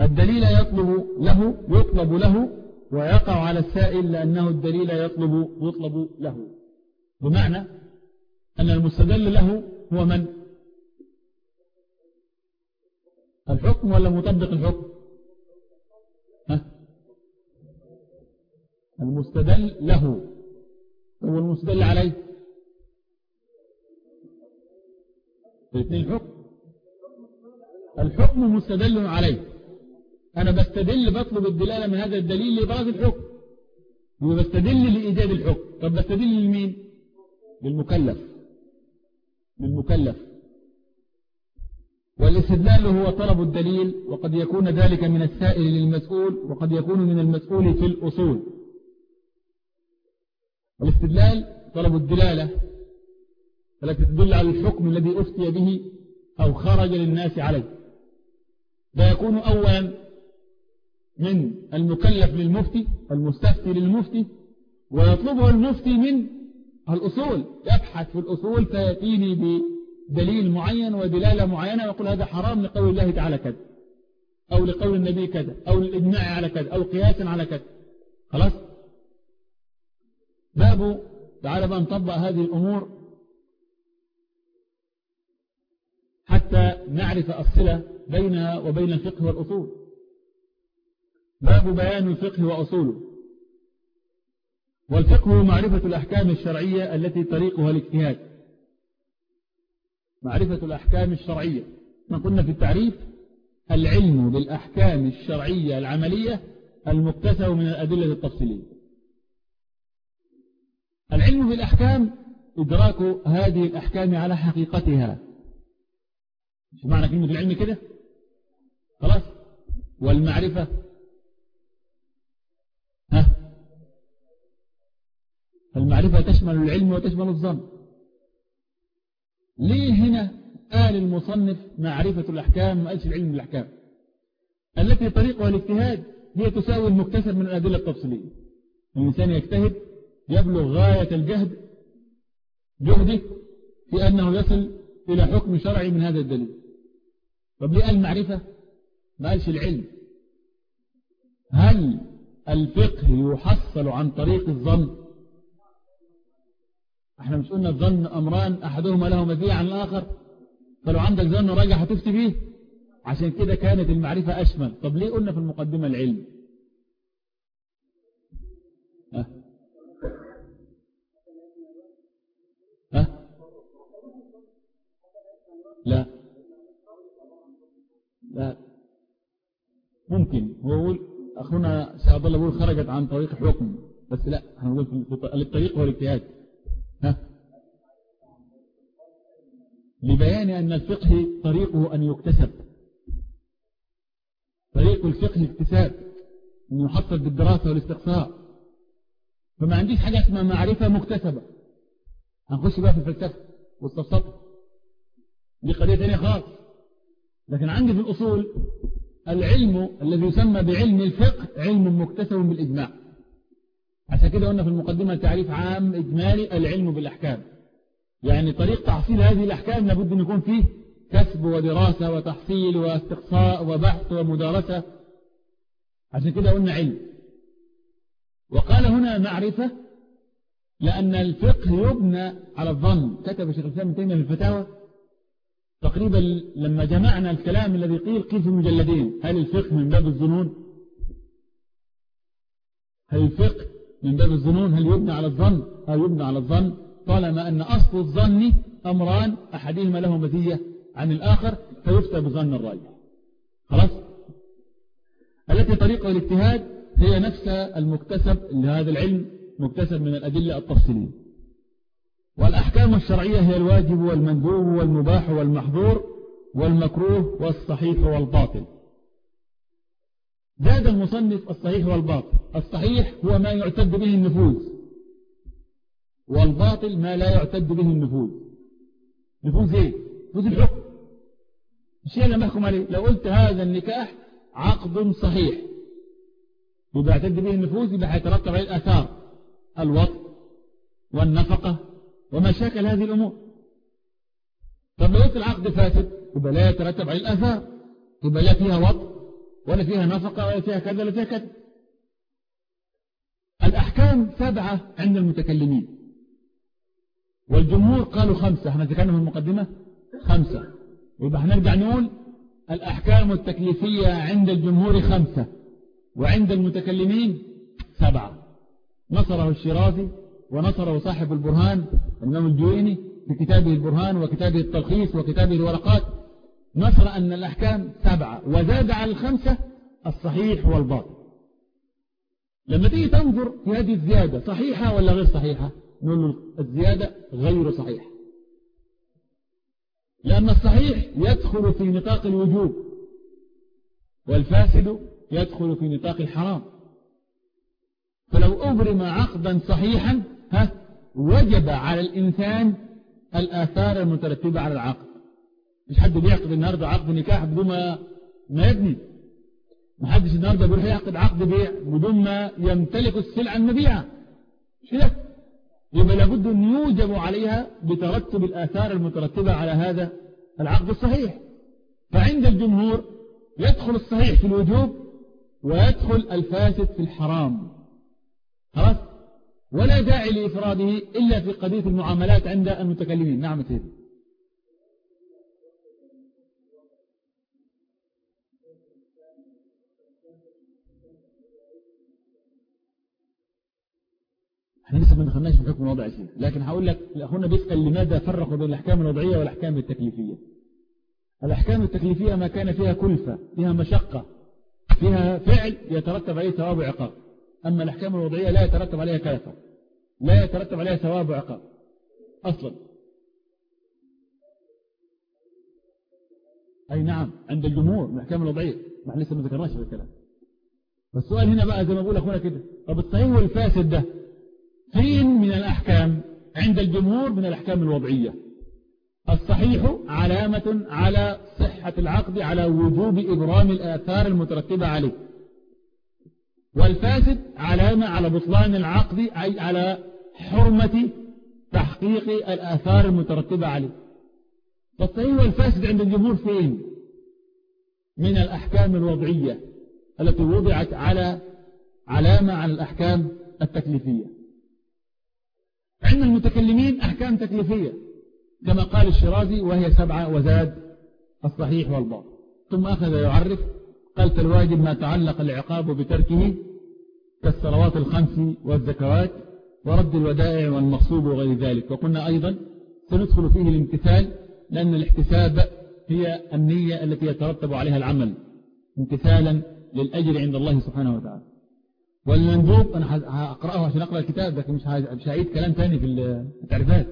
الدليل يطلب له يطلب له ويقع على السائل لأنه الدليل يطلب يطلب له. بمعنى أن المستدل له هو من؟ الحكم ولا مطبق الحكم؟ ها؟ المستدل له. هو المستدل عليه. الاثنين حكم. الحكم مستدل عليه. أنا بستدل بطلب الدلالة من هذا الدليل لإبراز الحكم. وبستدل لإيجاد الحكم. طب بستدل لمين؟ للمكلف. للمكلف. والاستدلال هو طلب الدليل وقد يكون ذلك من السائل للمسؤول وقد يكون من المسؤول في الأصول. والاستدلال طلب الدلالة التي تدل على الحكم الذي أفتي به أو خرج للناس عليه. ده يكون أولا من المكلف للمفتي المستفتي للمفتي ويطلبه المفتي من الأصول. يبحث في الأصول فيأتيني بدليل معين ودلالة معينة ويقول هذا حرام لقول الله تعالى كذا أو لقول النبي كذا أو للإجماع على كذا أو قياسا على كذا. خلاص؟ باب تعالى بقى نطبق هذه الأمور حتى نعرف الصلة بينها وبين الفقه والأصول. باب بيان الفقه وأصوله. والفقه معرفة الأحكام الشرعية التي طريقها الاجتهاد. معرفة الأحكام الشرعية. ما قلنا في التعريف العلم بالأحكام الشرعية العملية المكتسب من الأدلة التفصيلية. العلم بالأحكام إدراك هذه الأحكام على حقيقتها. شو معنى كلمة العلم كده؟ خلاص؟ والمعرفة؟ ها؟ المعرفة تشمل العلم وتشمل الظن. ليه هنا قال المصنف معرفة الأحكام ما العلم بالأحكام؟ التي طريقها الاجتهاد هي تساوي المكتسب من الأدلة التفصيلية. الإنسان يجتهد يبلغ غاية الجهد جهده في أنه يصل إلى حكم شرعي من هذا الدليل. طب ليه المعرفة؟ ما قالش العلم. هل الفقه يحصل عن طريق الظن؟ إحنا مش قلنا الظن أمران أحدهما له مزية عن الآخر. فلو عندك ظن راجع هتفتي بيه عشان كده كانت المعرفة أشمل. طب ليه قلنا في المقدمة العلم؟ ها؟ ها؟ لا. لا. ممكن. هو يقول أخونا سيد عبد الله بيقول خرجت عن طريق الحكم بس لا إحنا نقول في الطريق هو الاجتهاد. ها؟ لبيان أن الفقه طريقه أن يكتسب. طريق الفقه اكتساب انه يحصل بالدراسة والاستقصاء. فما عنديش حاجة اسمها معرفة مكتسبة. هنخش بقى في الفلسفة والفلسفة دي قضية ثانية خالص. لكن عندي في الأصول العلم الذي يسمى بعلم الفقه علم مكتسب بالإجماع. عشان كده قلنا في المقدمة تعريف عام إجمالي العلم بالأحكام. يعني طريق تحصيل هذه الأحكام لابد أن يكون فيه كسب ودراسة وتحصيل واستقصاء وبحث ومدارسة. عشان كده قلنا علم. وقال هنا معرفة لأن الفقه يبنى على الظن. كتب شيخ الإسلام تيمية في الفتاوى تقريبا لما جمعنا الكلام الذي قيل قيل في مجلدين هل الفقه من باب الظنون؟ هل الفقه من باب الظنون؟ هل يبنى على الظن؟ أو يبنى على الظن؟ طالما أن أصل الظن أمران أحدهما له مزية عن الآخر فيفتى بظن الرأي. خلاص؟ التي طريقة الاجتهاد هي نفس المكتسب لهذا العلم مكتسب من الأدلة التفصيلية. والأحكام الشرعية هي الواجب والمندوب والمباح والمحظور والمكروه والصحيح والباطل. زاد المصنف الصحيح والباطل. الصحيح هو ما يعتد به النفوذ والباطل ما لا يعتد به النفوذ. نفوذ إيه؟ نفوذ الحكم. الشيء اللي محكم عليه. لو قلت هذا النكاح عقد صحيح يبقى يعتد به النفوذ يبقى هيترتب عليه الآثار. الوطن والنفقة وما شاكل هذه الأمور. طب لو العقد فاسد يبقى لا يترتب عليه الآثار. يبقى لا فيها وطن ولا فيها نفقة ولا فيها كذا ولا فيها كذا. الأحكام سبعة عند المتكلمين. والجمهور قالوا خمسة. إحنا ذكرنا في المقدمة خمسة. يبقى هنرجع نقول الأحكام التكليفية عند الجمهور خمسة وعند المتكلمين سبعة. نصره الشيرازي ونصره صاحب البرهان الإمام الجويني في كتابه البرهان وكتابه التلخيص وكتابه الورقات نصر أن الأحكام سبعة وزاد على الخمسة الصحيح والباطل. لما تيجي تنظر في هذه الزيادة صحيحة ولا غير صحيحة؟ نقول الزيادة غير صحيحة. لأن الصحيح يدخل في نطاق الوجوب والفاسد يدخل في نطاق الحرام. فلو أبرم عقدا صحيحا ها وجب على الإنسان الآثار المترتبة على العقد. مش حد بيعقد النهاردة عقد نكاح بدون ما ما يبني. ما حدش النهاردة بيروح يعقد عقد بيع بدون ما يمتلك السلعة المبيعة. مش كده؟ يبقى لابد أن يوجب عليها بترتب الآثار المترتبة على هذا العقد الصحيح. فعند الجمهور يدخل الصحيح في الوجوب ويدخل الفاسد في الحرام. خلاص؟ ولا داعي لإفراده إلا في قضية المعاملات عند المتكلمين. نعم سيدي. إحنا لسه ما دخلناش في حكم الوضع شيء لكن هقول لك اخونا بيسأل لماذا فرقوا بين الأحكام الوضعية والأحكام التكليفية. الأحكام التكليفية ما كان فيها كلفة فيها مشقة فيها فعل يترتب عليه ثواب وعقاب أما الأحكام الوضعية لا يترتب عليها كلفة. لا يترتب عليها ثواب وعقاب أصلا. أي نعم عند الجمهور الاحكام الوضعية. ما لسه ما ذكرناش في الكلام. فالسؤال هنا بقى زي ما بقول أخونا كده طب الصحيح والفاسد ده فين من الأحكام عند الجمهور من الأحكام الوضعية. الصحيح علامة على صحة العقد على وجوب إبرام الآثار المترتبة عليه. والفاسد علامة على بطلان العقد أي على حرمة تحقيق الآثار المترتبة عليه. فالصحيح والفاسد عند الجمهور فين؟ من الأحكام الوضعية التي وضعت على علامة على الأحكام التكليفية. عند المتكلمين أحكام تكليفية كما قال الشرازي وهي سبعة وزاد الصحيح والباطل ثم أخذ يعرف قال فالواجب ما تعلق العقاب بتركه كالصلوات الخمس والزكوات ورد الودائع والمغصوب وغير ذلك. وقلنا أيضا سندخل فيه الامتثال لأن الاحتساب هي النية التي يترتب عليها العمل امتثالا للأجر عند الله سبحانه وتعالى. والمندوب أنا هقرأه عشان أقرأ الكتاب لكن مش هعيد كلام ثاني في التعريفات.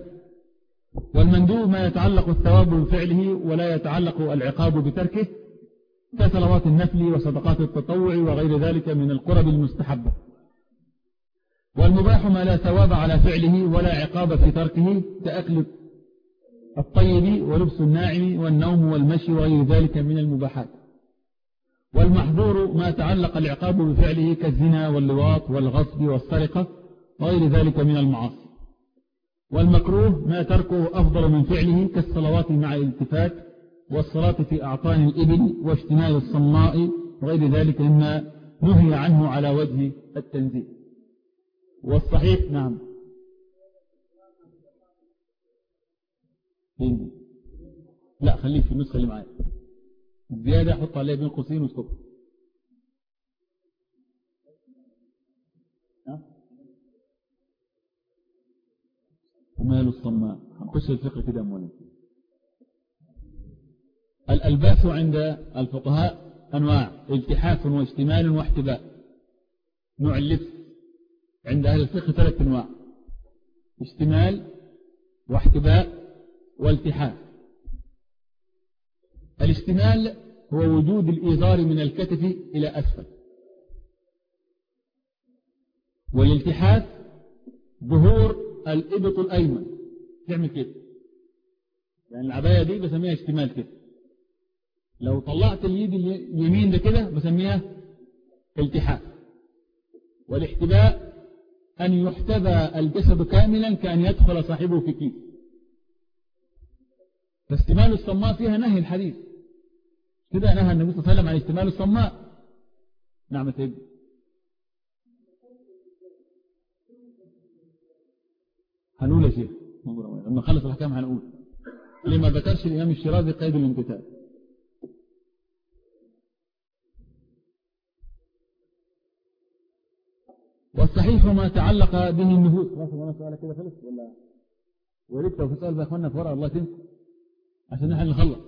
والمندوب ما يتعلق الثواب بفعله ولا يتعلق العقاب بتركه كصلوات النفل وصدقات التطوع وغير ذلك من القرب المستحبة. والمباح ما لا ثواب على فعله ولا عقاب في تركه كأكل الطيب ولبس الناعم والنوم والمشي وغير ذلك من المباحات. والمحظور ما تعلق العقاب بفعله كالزنا واللواط والغصب والسرقة وغير ذلك من المعاصي. والمكروه ما تركه أفضل من فعله كالصلوات مع الالتفات والصلاة في أعطان الإبل واشتمال الصماء وغير ذلك مما نهي عنه على وجه التنزيل والصحيح نعم. لا خليك في النسخة اللي معايا. الزيادة حط عليها بين قوسين واسكت مال الصماء. هنخش الفقه كده مولا الألباس عند الفقهاء أنواع التحاف واشتمال واحتباء نوع اللبس عند أهل الفقه ثلاث أنواع اشتمال واحتباء والتحاف الاشتمال هو وجود الإيزار من الكتف إلى أسفل. والالتحاف ظهور الإبط الأيمن. تعمل كده يعني العباية دي بسميها اشتمال كده لو طلعت اليد اليمين ده كده بسميها التحاف والاحتباء أن يحتبى الجسد كاملا كأن يدخل صاحبه في كيس. فاستمال الصماء فيها نهي الحديث. كده نهى النبي صلى الله عليه وسلم عن استمال الصماء. نعم سيدي. هنقول يا شيخ. لما خلص الحكام هنقول. لما ذكرش الإمام الشرازي قيد الانقتال والصحيح ما تعلق به النفوس. خلاص أنا سؤالك كده خلص ولا؟ وريت لو في سؤال بقى اخوانا في ورقة الله تنسى. عشان نحن نخلص.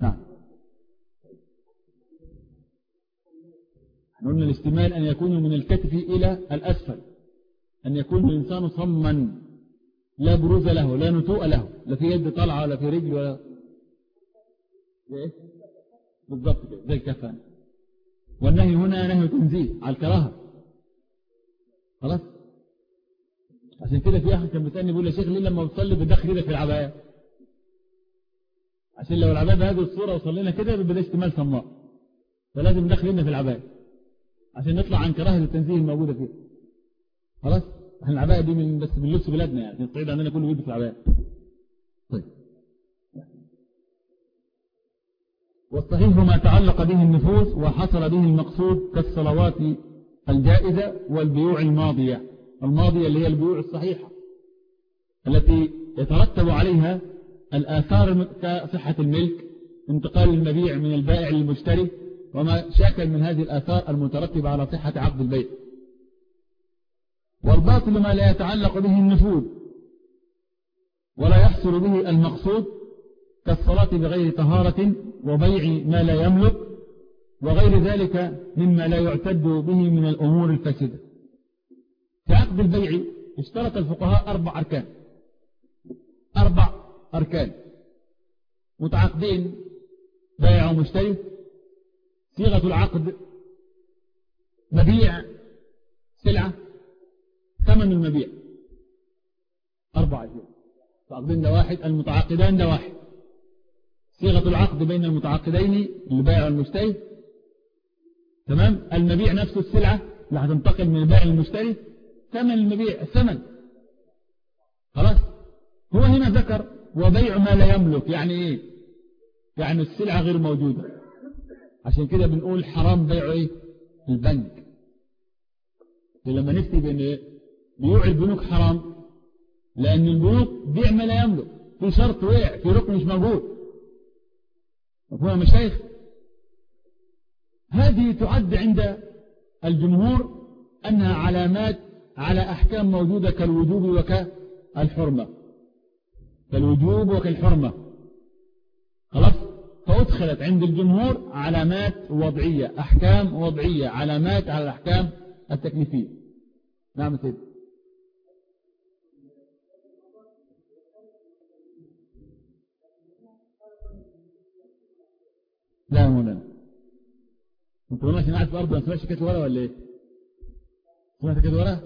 نعم. إحنا قلنا الاستمال أن يكون من الكتف إلى الأسفل. أن يكون الإنسان صما. لا بروز له لا نتوء له. لا في يد طالعة ولا في رجل ولا إيه؟ بالضبط كده. زي الكفان والنهي هنا نهي تنزيه على الكراهة. خلاص؟ عشان كده في اخر كان بيسألني بيقول يا شيخ ليه لما بتصلي بتدخل إيدك في العباية؟ عشان لو العباية بهذه الصورة وصلينا كده بيبقى ده اشتمال صماء. فلازم ندخل ايدنا في العباية. عشان نطلع عن كراهة التنزيه الموجودة فيها. خلاص؟ إحنا العباية دي من بس بنلبس بلادنا يعني الصعيد عندنا كله بيلبس العباية طيب والصحيح ما تعلق به النفوس وحصل به المقصود كالصلوات الجائزة والبيوع الماضية الماضية اللي هي البيوع الصحيحة التي يترتب عليها الآثار كصحة الملك انتقال المبيع من البائع للمشتري وما شاكل من هذه الآثار المترتبة على صحة عقد البيع. والباطل ما لا يتعلق به النفوذ ولا يحصل به المقصود كالصلاة بغير طهارة وبيع ما لا يملك وغير ذلك مما لا يعتد به من الأمور الفاسدة. في عقد البيع اشترط الفقهاء أربع أركان. أربع أركان. متعاقدين بائع ومشتري صيغة العقد مبيع سلعة ثمن المبيع. أربعة تعاقدين ده واحد المتعاقدان ده واحد صيغة العقد بين المتعاقدين البائع والمشتري تمام؟ المبيع نفسه السلعة اللي هتنتقل من البائع للمشتري ثمن المبيع؟ الثمن. خلاص؟ هو هنا ذكر وبيع ما لا يملك. يعني إيه؟ يعني السلعة غير موجودة. عشان كده بنقول حرام بيع إيه؟ البنك. لما نفتي بأن إيه بيوع البنوك حرام لأن البنوك بيع ما لا يملك. في شرط وقع في ركن مش موجود. مفهوم مشايخ هذه تعد عند الجمهور أنها علامات على أحكام موجودة كالوجوب وكالحرمة. كالوجوب وكالحرمة. خلاص؟ فأدخلت عند الجمهور علامات وضعية أحكام وضعية علامات على الأحكام التكليفية. نعم سيد لا مولانا انت ماشي قاعد في الأرض ما سمعتش كده ورا ولا إيه؟ سمعت كده ورا؟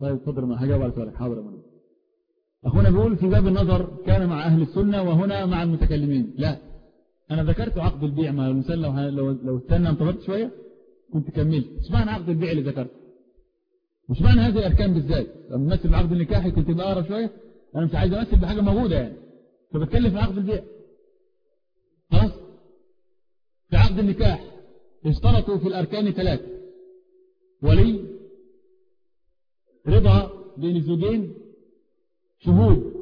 طيب اتفضل ما هجاوب على سؤالك. حاضر يا مولانا أخونا بيقول في باب النظر كان مع أهل السنة وهنا مع المتكلمين. لا أنا ذكرت عقد البيع مع الانسان لو لو لو استنى انتظرت شوية كنت كملت. إيش معنى عقد البيع اللي ذكرته مش معنى هذه الأركان بالذات؟ لما نمثل بعقد النكاح كنت اقرب شوية أنا مش عايز أمثل بحاجة موجودة يعني. فبتكلم في عقد البيع. في عقد النكاح اشترطوا في الأركان ثلاثة ولي رضا بين الزوجين شهود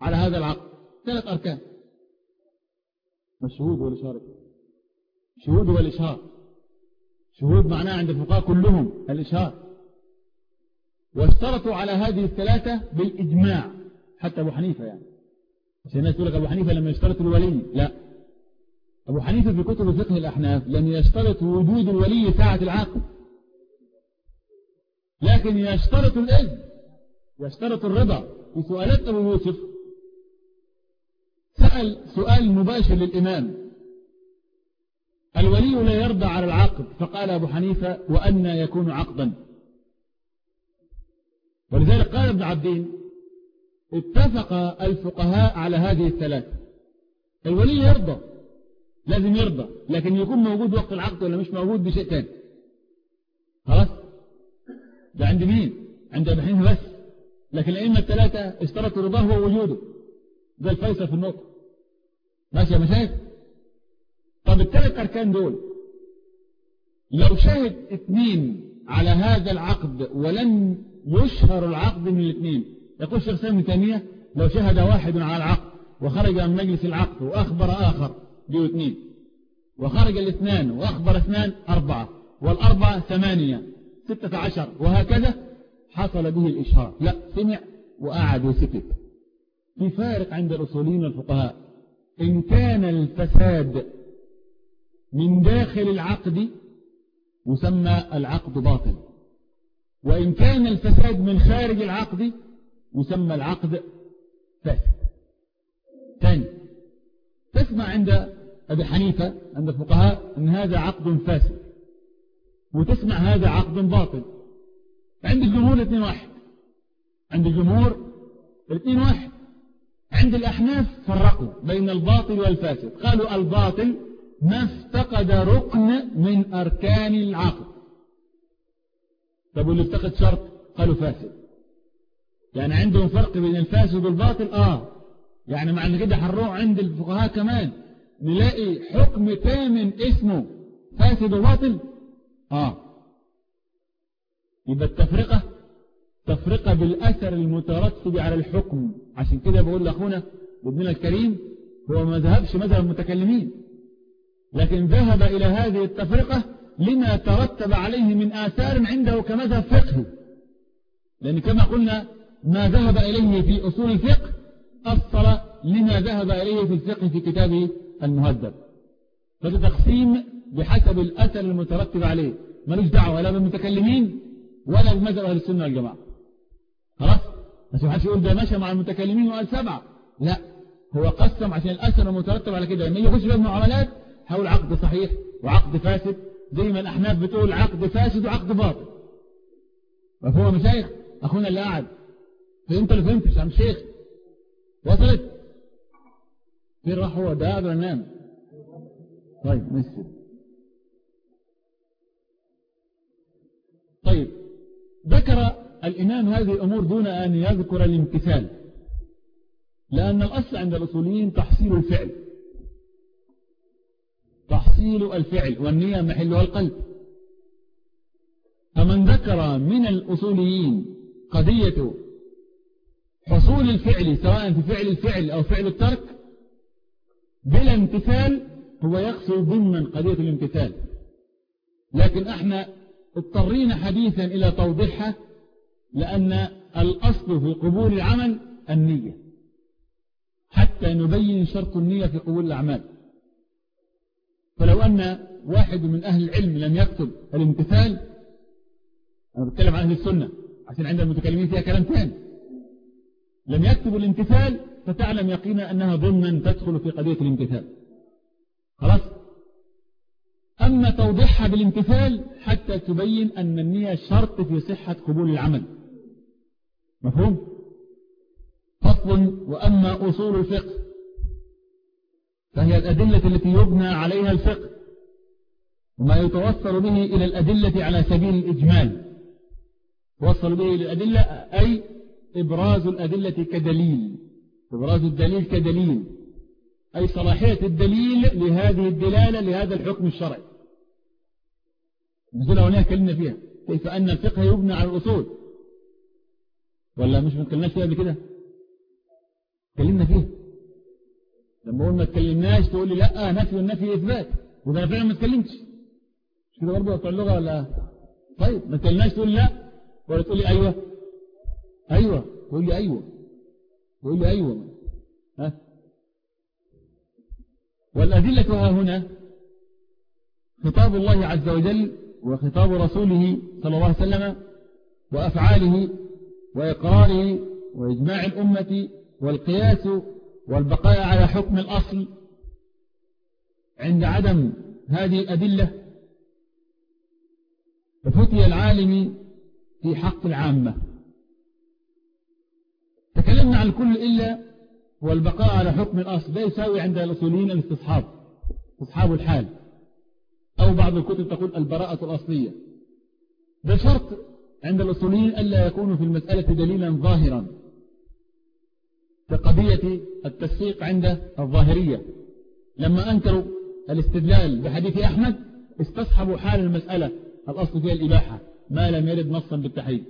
على هذا العقد. ثلاث أركان الشهود والإشارة. شهود والاشهار شهود معناه عند الفقهاء كلهم الاشهار واشترطوا على هذه الثلاثة بالإجماع حتى أبو حنيفة يعني. عشان الناس تقول لك أبو حنيفة لما يشترط الولي لا. أبو حنيفة في كتب فقه الأحناف لم يشترط وجود الولي ساعة العقد. لكن يشترط الإذن يشترط الرضا. في سؤالات أبو يوسف سأل سؤال مباشر للإمام. الولي لا يرضى على العقد فقال أبو حنيفة وأن يكون عقدا. ولذلك قال ابن عبدين اتفق الفقهاء على هذه الثلاثة الولي يرضى لازم يرضى لكن يكون موجود وقت العقد ولا مش موجود بشيء ثاني خلاص؟ ده عند مين؟ عند ابن حنيفه بس. لكن الأئمة الثلاثة اشترطوا رضاه هو وجوده ده الفيصل في النقطة. ماشي يا مشايخ؟ طب الثلاث أركان دول لو شهد اثنين على هذا العقد ولم يشهر العقد من الاثنين يقول الشيخ سامي لو شهد واحد على العقد وخرج من مجلس العقد وأخبر آخر دي اثنين وخرج الاثنان وأخبر اثنان أربعة والأربعة ثمانية ستة عشر وهكذا حصل به الإشهار. لا سمع وقعد وسكت في فارق عند الأصوليين والفقهاء إن كان الفساد من داخل العقد يسمى العقد باطل وإن كان الفساد من خارج العقد يسمى العقد فاسد. ثاني تسمع عند أبي حنيفة عند الفقهاء أن هذا عقد فاسد وتسمع هذا عقد باطل. عند الجمهور الاثنين واحد. عند الجمهور الاثنين واحد. عند الأحناف فرقوا بين الباطل والفاسد. قالوا الباطل ما افتقد ركن من أركان العقد. طب واللي افتقد شرط؟ قالوا فاسد. يعني عندهم فرق بين الفاسد والباطل؟ آه. يعني معنى كده هنروح عند الفقهاء كمان. نلاقي حكم ثامن اسمه فاسد وباطل؟ آه. يبقى التفرقة تفرقة بالأثر المترتب على الحكم. عشان كده بقول لأخونا ابننا الكريم هو ما ذهبش مذهب المتكلمين. لكن ذهب إلى هذه التفرقة لما ترتب عليه من آثار عنده كمذهب فقهي. لأن كما قلنا ما ذهب إليه في أصول الفقه أصل لما ذهب إليه في الفقه في كتابه المهذب فده تقسيم بحسب الأثر المترتب عليه. ملوش دعوة لا بالمتكلمين ولا بمذهب أهل السنة والجماعة. خلاص؟ بس ما حدش يقول ده مشى مع المتكلمين وقال سبعة. لا هو قسم عشان الأثر المترتب على كده. لما يخش في المعاملات حول عقد صحيح وعقد فاسد. زي ما الأحناف بتقول عقد فاسد وعقد باطل. مفهوم يا مشايخ أخونا اللي قاعد. فهمت ولا فهمتش؟ يا شيخ؟ وصلت؟ فين راح هو؟ ده قبل نام طيب مسجد طيب ذكر الإمام هذه الأمور دون أن يذكر الامتثال لأن الأصل عند الأصوليين تحصيل الفعل. تحصيل الفعل والنية محلها القلب. فمن ذكر من الأصوليين قضية حصول الفعل سواء في فعل الفعل أو فعل الترك بلا امتثال هو يقصد ضمن قضية الامتثال. لكن إحنا اضطرينا حديثا إلى توضيحها لأن الأصل في قبول العمل النية. حتى نبين شرط النية في قبول الأعمال. فلو أن واحد من أهل العلم لم يكتب الامتثال أنا بتكلم عن أهل السنة عشان عند المتكلمين فيها كلام ثاني لم يكتب الامتثال فتعلم يقينا أنها ضمنا تدخل في قضية الامتثال. خلاص؟ وتم توضيحها بالامتثال حتى تبين أن النية شرط في صحة قبول العمل. مفهوم؟ فصل وأما أصول الفقه فهي الأدلة التي يبنى عليها الفقه وما يتوصل به إلى الأدلة على سبيل الإجمال. توصل به إلى الأدلة أي إبراز الأدلة كدليل. إبراز الدليل كدليل. أي صلاحية الدليل لهذه الدلالة لهذا الحكم الشرعي. نزل هنا كلمة فيها. كيف أن الفقه يبنى على الأصول. ولا مش ما تكلمناش فيها قبل كده؟ تكلمنا فيها. لما قلنا ما تكلمناش تقول لي لا نفي والنفي إثبات. وده أنا فعلا ما اتكلمتش. مش كده برضه بتوع اللغة ولا؟ طيب ما تكلمناش تقول لا ولا تقول لي أيوه. أيوه تقول لي أيوه. تقول لي أيوه. ها؟ والأدلة ها هنا خطاب الله عز وجل وخطاب رسوله صلى الله عليه وسلم وأفعاله وإقراره وإجماع الأمة والقياس والبقاء على حكم الأصل عند عدم هذه الأدلة ففتي العالم في حق العامة. عن الكل إلا والبقاء على حكم الأصل لا يساوي عند الأصوليين الاستصحاب استصحاب الحال. أو بعض الكتب تقول البراءة الأصلية. ده شرط عند الأصوليين ألا يكون في المسألة دليلا ظاهرا. كقضية التسويق عند الظاهرية. لما أنكروا الاستدلال بحديث أحمد استصحبوا حال المسألة الأصل فيها الإباحة ما لم يرد نصا بالتحريم.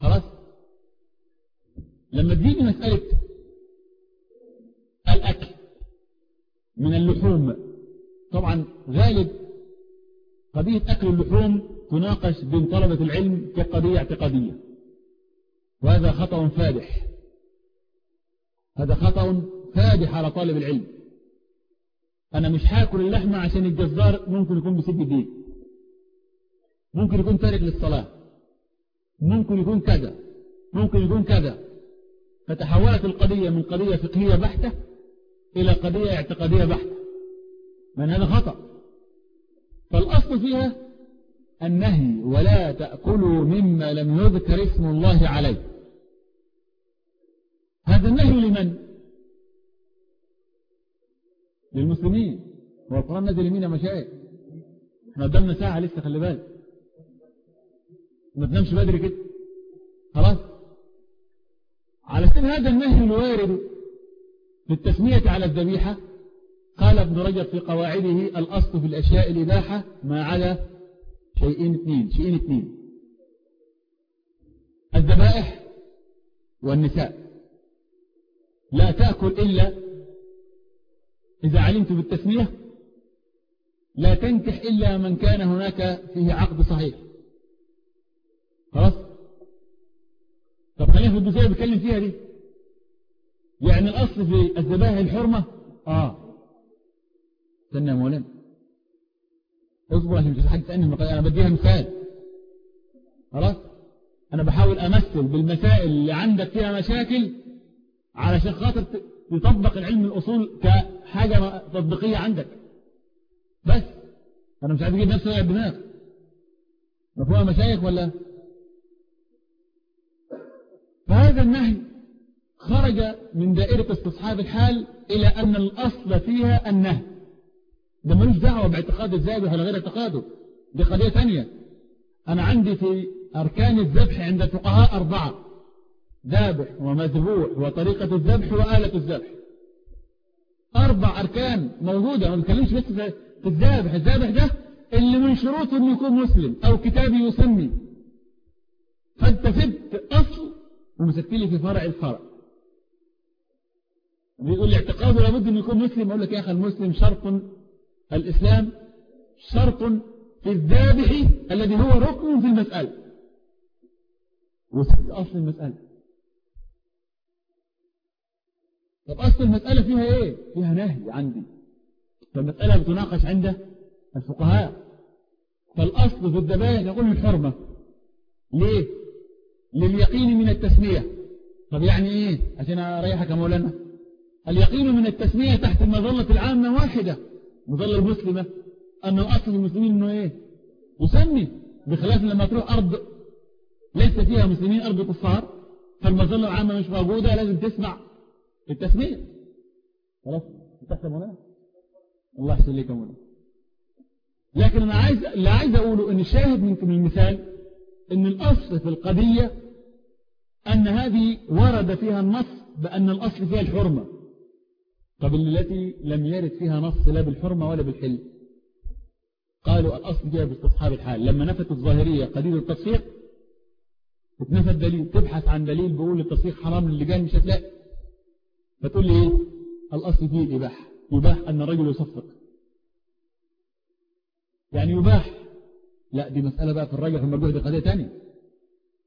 خلاص؟ لما تجيني مسألة الأكل من اللحوم طبعا غالب قضية أكل اللحوم تناقش بين طلبة العلم كقضية اعتقادية وهذا خطأ فادح. هذا خطأ فادح على طالب العلم. أنا مش هاكل اللحمة عشان الجزار ممكن يكون بسب الدين ممكن يكون تارك للصلاة. ممكن يكون كذا. ممكن يكون كذا. فتحولت القضية من قضية فقهية بحتة إلى قضية اعتقادية بحتة. من هذا خطأ. فالأصل فيها النهي ولا تأكلوا مما لم يذكر اسم الله عليه. هذا النهي لمن؟ للمسلمين. هو القرآن نزل يمين مشايخ؟ إحنا قدامنا ساعة لسه خلي بالك. ما تنامش بدري كده. خلاص؟ سبيل هذا النهي الوارد في التسمية على الذبيحة. قال ابن رجب في قواعده الأصل في الأشياء الإباحة ما عدا شيئين اثنين شيئين اثنين. الذبائح والنساء. لا تأكل إلا إذا علمت بالتسمية. لا تنكح إلا من كان هناك فيه عقد صحيح. خلاص؟ طب خلينا في الجزئية بتكلم فيها دي. يعني الأصل في الذبائح الحرمة آه. استنى يا مولانا اصبر عشان مش حاجة تسألني أنا بديها مثال. خلاص؟ أنا بحاول أمثل بالمسائل اللي عندك فيها مشاكل علشان خاطر تطبق العلم الأصول كحاجة تطبيقية عندك. بس. أنا مش عايز أجيب نفسي وقع الدماغ مفهوم مشايخ ولا؟ فهذا النهي خرج من دائرة استصحاب الحال إلى أن الأصل فيها النهي ده ملوش دعوة باعتقاد الذابح ولا غير اعتقاده دي قضية ثانية. أنا عندي في أركان الذبح عند الفقهاء أربعة ذابح ومذبوح وطريقة الذبح وآلة الذبح. أربع أركان موجودة ما بتكلمش بس في الذابح الذابح ده اللي من شروطه أنه يكون مسلم أو كتابي يسمي. فأنت سبت أصل ومسكت لي في فرع الفرع. بيقول لي اعتقاده لابد أن يكون مسلم. أقول لك يا أخي المسلم شرط الإسلام شرط في الذابح الذي هو ركن في المسألة. وسبت أصل المسألة. طب أصل المسألة فيها إيه؟ فيها نهي عندي. فالمسألة بتناقش عند الفقهاء. فالأصل في الذبائح يقول الحرمة. ليه؟ لليقين من التسمية. طب يعني إيه؟ عشان أريحك يا مولانا. اليقين من التسمية تحت المظلة العامة واحدة. مظلة المسلمة. أنه أصل المسلمين أنه إيه؟ يسمي بخلاف لما تروح أرض ليس فيها مسلمين أرض كفار فالمظلة العامة مش موجودة لازم تسمع التسمية. خلاص؟ تحسب هنا الله يحسن لك هنا لكن أنا عايز اللي عايز أقوله أن الشاهد من المثال أن الأصل في القضية أن هذه ورد فيها النص بأن الأصل فيها الحرمة. طب التي لم يرد فيها نص لا بالحرمة ولا بالحل؟ قالوا الأصل فيها باستصحاب الحال. لما نفت الظاهرية قدير التصفيق اتنفى الدليل تبحث عن دليل بيقول التصفيق حرام للجان مش هتلاقي. فتقول لي إيه؟ الأصل فيه الإباحة يباح أن الرجل يصفق. يعني يباح. لا دي مسألة بقى في الرجل في المرجوح دي قضية تانية.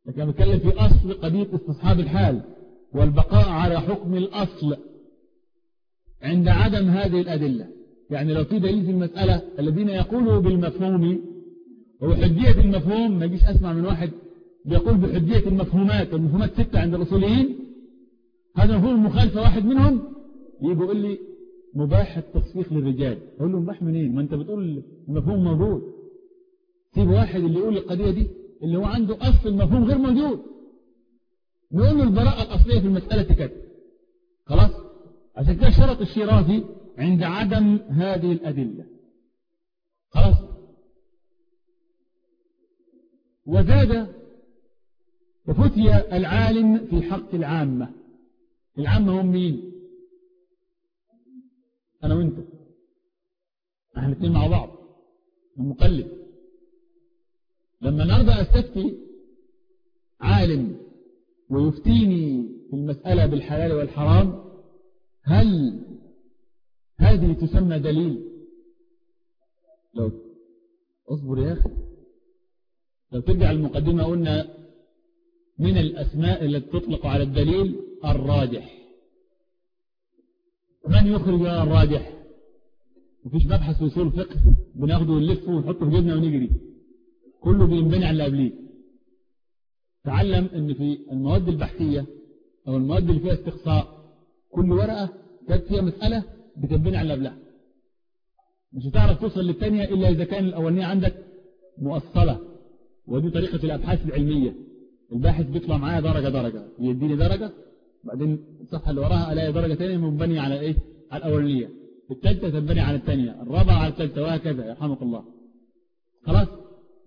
لكن بتكلم في أصل قضية استصحاب الحال والبقاء على حكم الأصل. عند عدم هذه الأدلة. يعني لو في دليل في المسألة الذين يقولوا بالمفهوم وحجية المفهوم ما يجيش أسمع من واحد بيقول بحجية المفهومات والمفهومات ستة عند الأصوليين. هذا مفهوم المخالفة واحد منهم؟ يجي يقول لي مباح التصفيق للرجال. أقول له مباح منين؟ ما أنت بتقول المفهوم موجود. سيب واحد اللي يقول القضية دي اللي هو عنده أصل المفهوم غير موجود. نقول له البراءة الأصلية في المسألة كده خلاص؟ عشان كده شرط الشيرازي عند عدم هذه الأدلة. خلاص؟ وزاد وفتي العالم في حق العامة. العامة هم مين؟ أنا وإنت. إحنا الاثنين مع بعض. المقلد لما النهارده أستفتي عالم ويفتيني في المسألة بالحلال والحرام هل هذه تسمى دليل؟ لو اصبر يا أخي. لو ترجع المقدمة قلنا من الأسماء التي تطلق على الدليل الراجح. من يخرج الراجح؟ مفيش مبحث في أصول الفقه. بناخده ونلفه ونحطه في جيبنا ونجري. كله بينبني على اللي قبليه تعلم إن في المواد البحثية أو المواد اللي فيها استقصاء كل ورقة كانت فيها مسألة بتنبني على قبلها مش هتعرف توصل للثانية إلا إذا كان الأولانية عندك مؤصلة. ودي طريقة الأبحاث العلمية. الباحث بيطلع معايا درجة درجة. يديني درجة بعدين الصفحة اللي وراها ألاقي درجة ثانية منبنية على إيه؟ على الأولانية. الثالثة تنبني على الثانية الرابعة على الثالثة وهكذا يرحمك الله. خلاص؟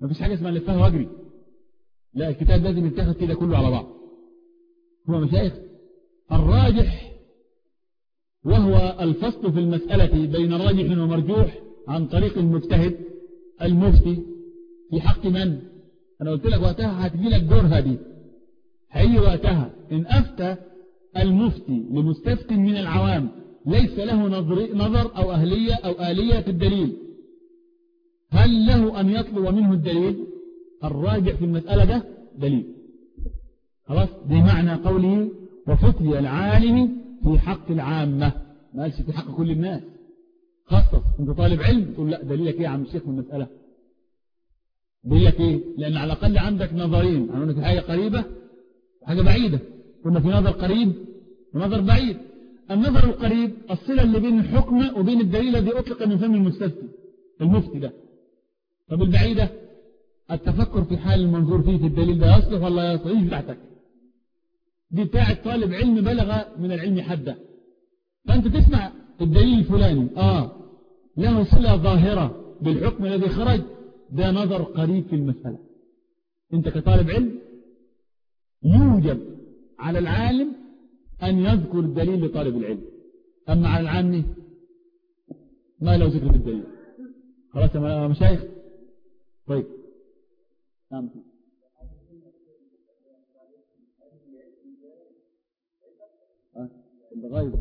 ما فيش حاجة اسمها لفها واجري لا الكتاب لازم يتاخد كده كله على بعض. هو مشايخ؟ الراجح وهو الفصل في المسألة بين راجح ومرجوح عن طريق المجتهد المفتي في حق من؟ أنا قلت لك وقتها هتجي لك دور هذه هيجي وقتها. إن أفتى المفتي لمستفت من العوام ليس له نظر, نظر أو أهلية أو آلية في الدليل. هل له أن يطلب منه الدليل؟ الراجع في المسألة ده دليل. خلاص؟ دي معنى قوله وفتي العالم في حق العامة. ما قالش في حق كل الناس. خصص أنت طالب علم تقول لا دليلك إيه يا عم الشيخ في المسألة؟ دليلك إيه؟ لأن على الأقل عندك نظرين. عندنا في حاجة قريبة وحاجة بعيدة. كنا في نظر قريب ونظر بعيد. النظر القريب الصلة اللي بين الحكم وبين الدليل الذي أطلق من فم المستفتي المفتي ده. طب البعيدة التفكر في حال المنظور فيه في الدليل ده يصلح ولا يصلح؟ بتاعتك؟ دي بتاعت طالب علم بلغ من العلم حدة. فأنت تسمع الدليل الفلاني. آه. له صلة ظاهرة بالحكم الذي خرج ده نظر قريب في المسألة. أنت كطالب علم يوجب على العالم أن يذكر الدليل لطالب العلم. أما على العامي ما له ذكر الدليل. خلاص يا مشايخ؟ طيب. نعم. لغاية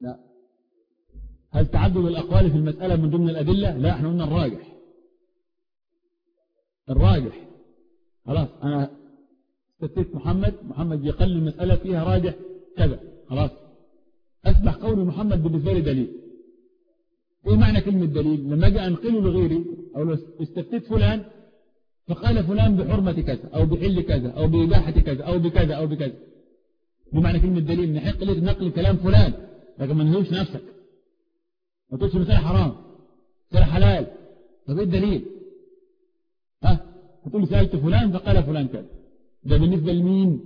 لا. هل تعدد الأقوال في المسألة من ضمن الأدلة؟ لا إحنا قلنا الراجح. الراجح. خلاص أنا استفتيت محمد محمد يقل المسألة فيها راجح كذا. خلاص. أسبح قول محمد بالنسبة لي دليل. إيه معنى كلمة دليل؟ لما أجي أنقله لغيري أو لو استفتيت فلان فقال فلان بحرمة كذا أو بحل كذا أو بإباحة كذا أو بكذا أو بكذا. بمعنى كلمة دليل نحق لك نقل كلام فلان. لكن ما نهوش نفسك. ما تقولش مثال حرام مثال حلال. طب إيه الدليل؟ ها؟ هتقول سألت فلان فقال فلان كذا. ده بالنسبة لمين؟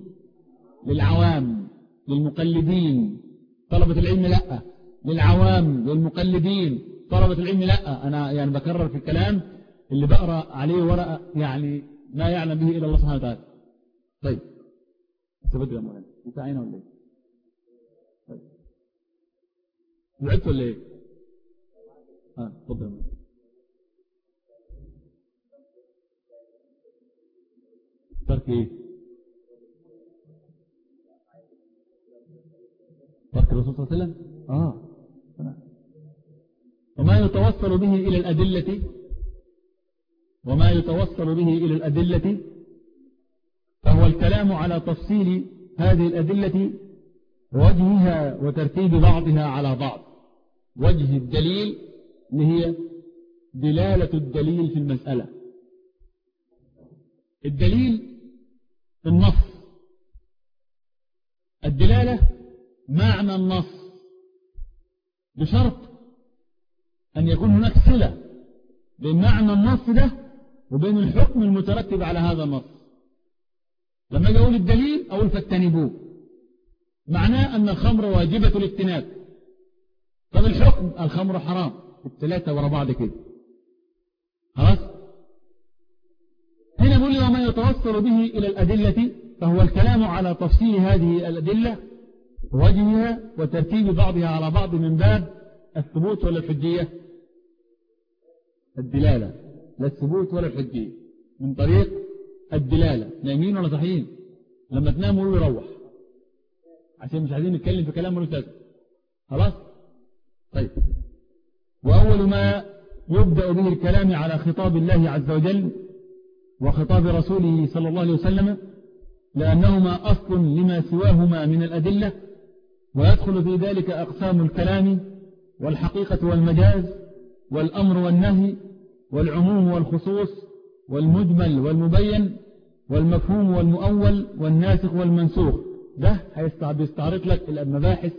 للعوام للمقلدين. طلبة العلم لأ. للعوام للمقلدين. طلبة العلم لأ. أنا يعني بكرر في الكلام اللي بقرأ عليه ورقة يعني ما يعلم به إلا الله سبحانه وتعالى. طيب. استبدل يا مولانا. انت عينه ولا إيه طيب وعدت ولا إيه؟ آه تفضل. ترك إيه؟ ترك الرسول صلى الله عليه وسلم؟ آه. وما يتوصل به إلى الأدلة؟ وما يتوصل به إلى الأدلة؟ فهو الكلام على تفصيل هذه الأدلة وجهها وترتيب بعضها على بعض. وجه الدليل اللي هي دلالة الدليل في المسألة. الدليل النص. الدلالة معنى النص. بشرط أن يكون هناك صلة بين معنى النص ده وبين الحكم المترتب على هذا النص. لما أجي أقول الدليل أقول فاجتنبوه. معناه أن الخمر واجبة الاجتناب. طب الحكم الخمر حرام. الثلاثة ورا بعض كده. خلاص؟ هنا بقول وما يتوصل به إلى الأدلة؟ فهو الكلام على تفصيل هذه الأدلة وجهها وترتيب بعضها على بعض من باب الثبوت ولا الحجية؟ الدلالة. لا الثبوت ولا الحجية. من طريق الدلالة. نايمين ولا صحيين لما تنام قولوا يروح. عشان مش عايزين نتكلم في كلام ملوش خلاص؟ طيب. وأول ما يبدأ به الكلام على خطاب الله عز وجل وخطاب رسوله صلى الله عليه وسلم لأنهما أصل لما سواهما من الأدلة ويدخل في ذلك أقسام الكلام والحقيقة والمجاز والأمر والنهي والعموم والخصوص والمجمل والمبين والمفهوم والمؤول والناسخ والمنسوخ. ده هيستعرض لك المباحث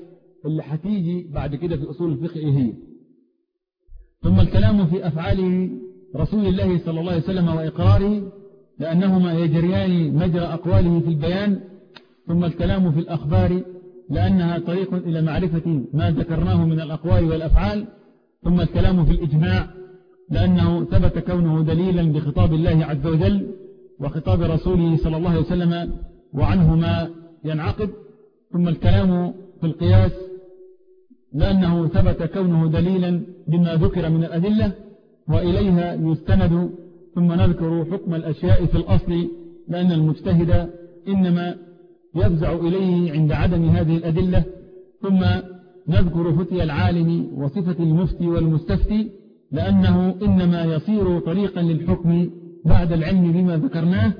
اللي هتيجي بعد كده في أصول الفقه إيه هي؟ ثم الكلام في أفعاله رسول الله صلى الله عليه وسلم وإقراره لأنهما يجريان مجرى أقواله في البيان ثم الكلام في الأخبار لأنها طريق إلى معرفة ما ذكرناه من الأقوال والأفعال ثم الكلام في الإجماع لأنه ثبت كونه دليلا بخطاب الله عز وجل وخطاب رسوله صلى الله عليه وسلم وعنه ما ينعقد ثم الكلام في القياس لأنه ثبت كونه دليلا بما ذكر من الأدلة وإليها يستند ثم نذكر حكم الأشياء في الأصل لأن المجتهد إنما يفزع إليه عند عدم هذه الأدلة ثم نذكر فتي العالم وصفة المفتي والمستفتي لأنه إنما يصير طريقا للحكم بعد العلم بما ذكرناه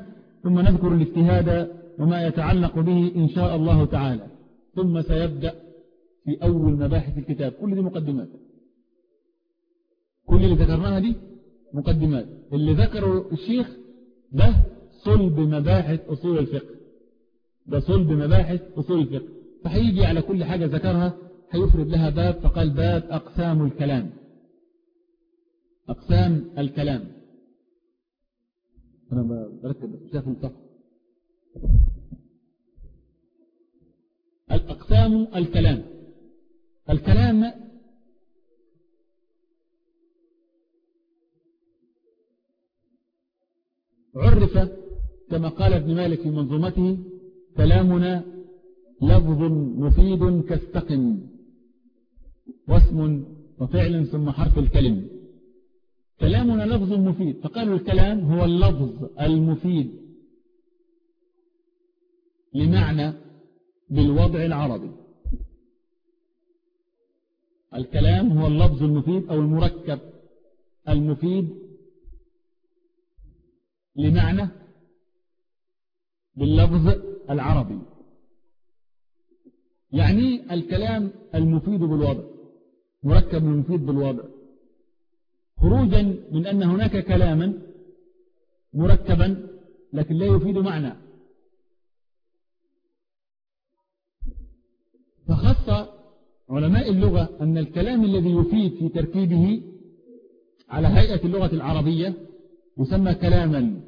ثم نذكر الاجتهاد وما يتعلق به إن شاء الله تعالى. ثم سيبدأ في أول مباحث الكتاب كل دي مقدمات. كل اللي ذكرناها دي مقدمات. اللي ذكره الشيخ ده صلب مباحث أصول الفقه. ده صلب مباحث أصول الفقه. فهيجي على كل حاجة ذكرها هيفرد لها باب فقال باب أقسام الكلام. أقسام الكلام. أنا بركب شاف الصف الأقسام الكلام. الكلام عرف كما قال ابن مالك في منظومته كلامنا لفظ مفيد كاستقم واسم وفعل ثم حرف الكلم. كلامنا لفظ مفيد. فقالوا الكلام هو اللفظ المفيد لمعنى بالوضع العربي. الكلام هو اللفظ المفيد أو المركب المفيد لمعنى باللفظ العربي. يعني الكلام المفيد بالوضع مركب المفيد بالوضع. خروجا من أن هناك كلاما مركبا لكن لا يفيد معنى. علماء اللغة أن الكلام الذي يفيد في تركيبه على هيئة اللغة العربية يسمى كلاما.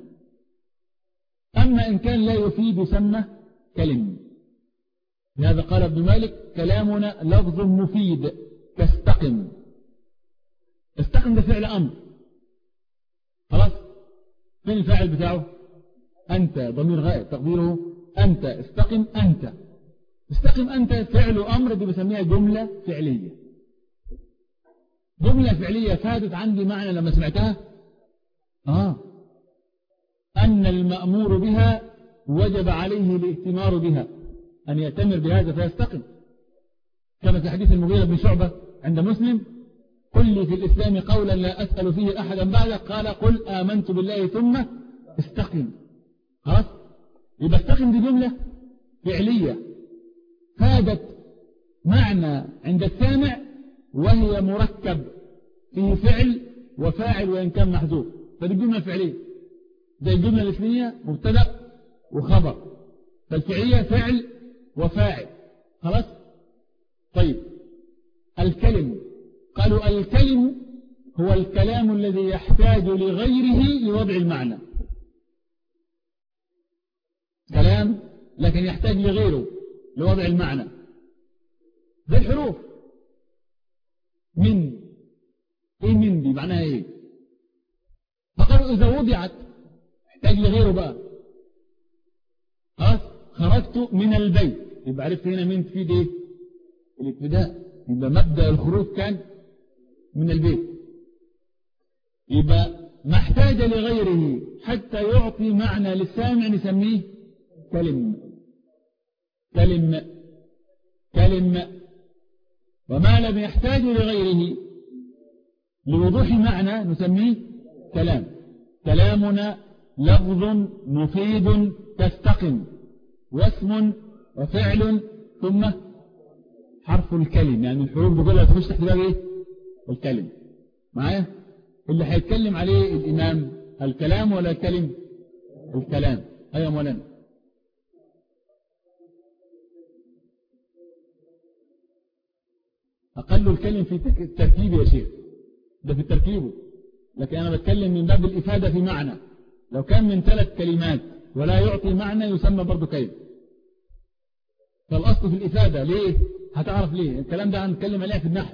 أما إن كان لا يفيد يسمى كلم. لهذا قال ابن مالك كلامنا لفظ مفيد تستقم. استقم ده فعل أمر. خلاص؟ فين الفاعل بتاعه؟ أنت. ضمير غائب. تقديره أنت. استقم أنت. استقم أنت فعل أمر دي بسميها جملة فعلية. جملة فعلية فاتت عندي معنى لما سمعتها. آه. أن المأمور بها وجب عليه الائتمار بها أن يأتمر بهذا فيستقم. كما في حديث المغيرة بن شعبة عند مسلم قل لي في الإسلام قولا لا أسأل فيه أحدا بعدك قال قل آمنت بالله ثم استقم. خلاص؟ يبقى استقم دي جملة فعلية. فادت معنى عند السامع وهي مركب فيه فعل وفاعل وإن كان محذوف. فدي الجملة الفعلية؟ زي الجملة الإسمية مبتدأ وخبر. فالفعلية فعل وفاعل. خلاص؟ طيب. الكلم. قالوا الكلم هو الكلام الذي يحتاج لغيره لوضع المعنى. كلام لكن يحتاج لغيره. لوضع المعنى. زي الحروف من. إيه من؟ دي معناها إيه؟ فقالوا إذا وضعت احتاج لغيره بقى. خلاص خرجت من البيت. يبقى عرفت هنا من تفيد إيه؟ الابتداء. يبقى مبدأ الخروج كان من البيت. يبقى ما احتاج لغيره حتى يعطي معنى للسامع نسميه كلم كلم كلم. وما لم يحتاج لغيره. لوضوح معنى نسميه كلام. كلامنا لفظ مفيد تستقم. واسم وفعل ثم حرف الكلم. يعني الحروف بكلها تخش تحت باب إيه؟ الكلم. معايا؟ اللي هيتكلم عليه الإمام الكلام ولا الكلم الكلام. أيوه مولانا. أقل الكلم في التركيب يا شيخ. ده في التركيب لكن أنا بتكلم من باب الإفادة في معنى. لو كان من ثلاث كلمات ولا يعطي معنى يسمى برضه كلمه فالأصل في الإفادة. ليه؟ هتعرف ليه؟ الكلام ده هنتكلم عليه في النحو.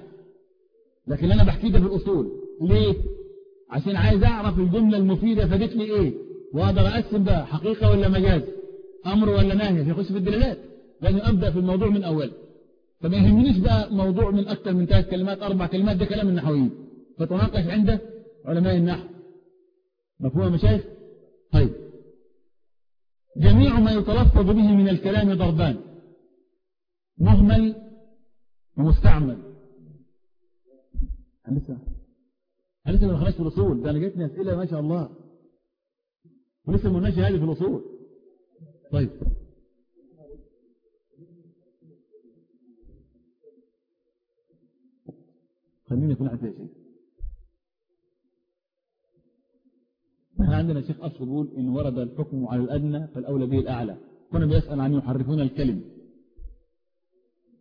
لكن أنا بحكي ده في الأصول. ليه؟ عشان عايز أعرف الجملة المفيدة فادت لي إيه؟ وأقدر أقسم بقى حقيقة ولا مجاز؟ أمر ولا نهي؟ يخش في الدلالات. لازم أبدأ في الموضوع من اوله فما يهمنيش بقى موضوع من أكثر من ثلاث كلمات أربع كلمات ده كلام النحويين. فتناقش عنده علماء النحو. مفهوم يا مشايخ طيب. جميع ما يتلفظ به من الكلام ضربان. مهمل ومستعمل. لسه؟ لسه ما دخلناش في الأصول؟ ده أنا جاتني أسئلة ما شاء الله. ولسه ما قلناش هذه في الأصول. طيب. خليني يكون عندي شيء؟ إحنا عندنا شيخ أصل يقول إن ورد الحكم على الأدنى فالأولى به الأعلى. كنا بيسأل عن يحرفون الكلم.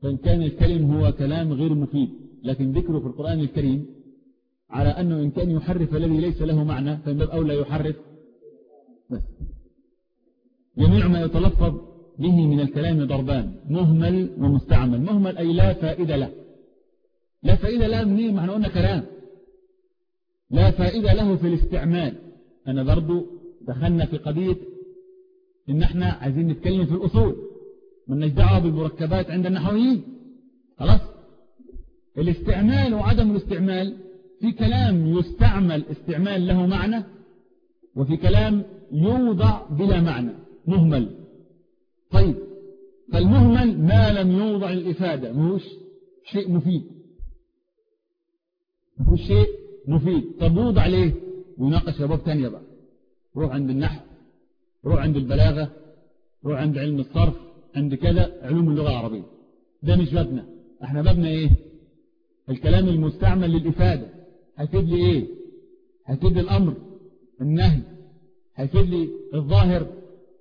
فإن كان الكلم هو كلام غير مفيد لكن ذكره في القرآن الكريم على أنه إن كان يحرف الذي ليس له معنى فإن باب أولى يحرف. بس. جميع ما يتلفظ به من الكلام ضربان مهمل ومستعمل. مهمل أي لا فائدة له. لا فائدة له منين ما إحنا قلنا كلام. لا فائدة له في الاستعمال. أنا برضو دخلنا في قضية إن إحنا عايزين نتكلم في الأصول. من دعوة بالمركبات عند النحويين. خلاص؟ الاستعمال وعدم الاستعمال في كلام يستعمل استعمال له معنى وفي كلام يوضع بلا معنى مهمل. طيب فالمهمل ما لم يوضع الإفادة مهوش شيء مفيد. مفيش شيء مفيد. طب يوضع ليه ويناقش أبواب تانية بقى روح عند النحو. روح عند البلاغة. روح عند علم الصرف. عند كذا علوم اللغة العربية. ده مش بابنا. إحنا بابنا إيه؟ الكلام المستعمل للإفادة. هيفيد لي إيه؟ هيفيد الأمر. النهي. هيفيد لي الظاهر.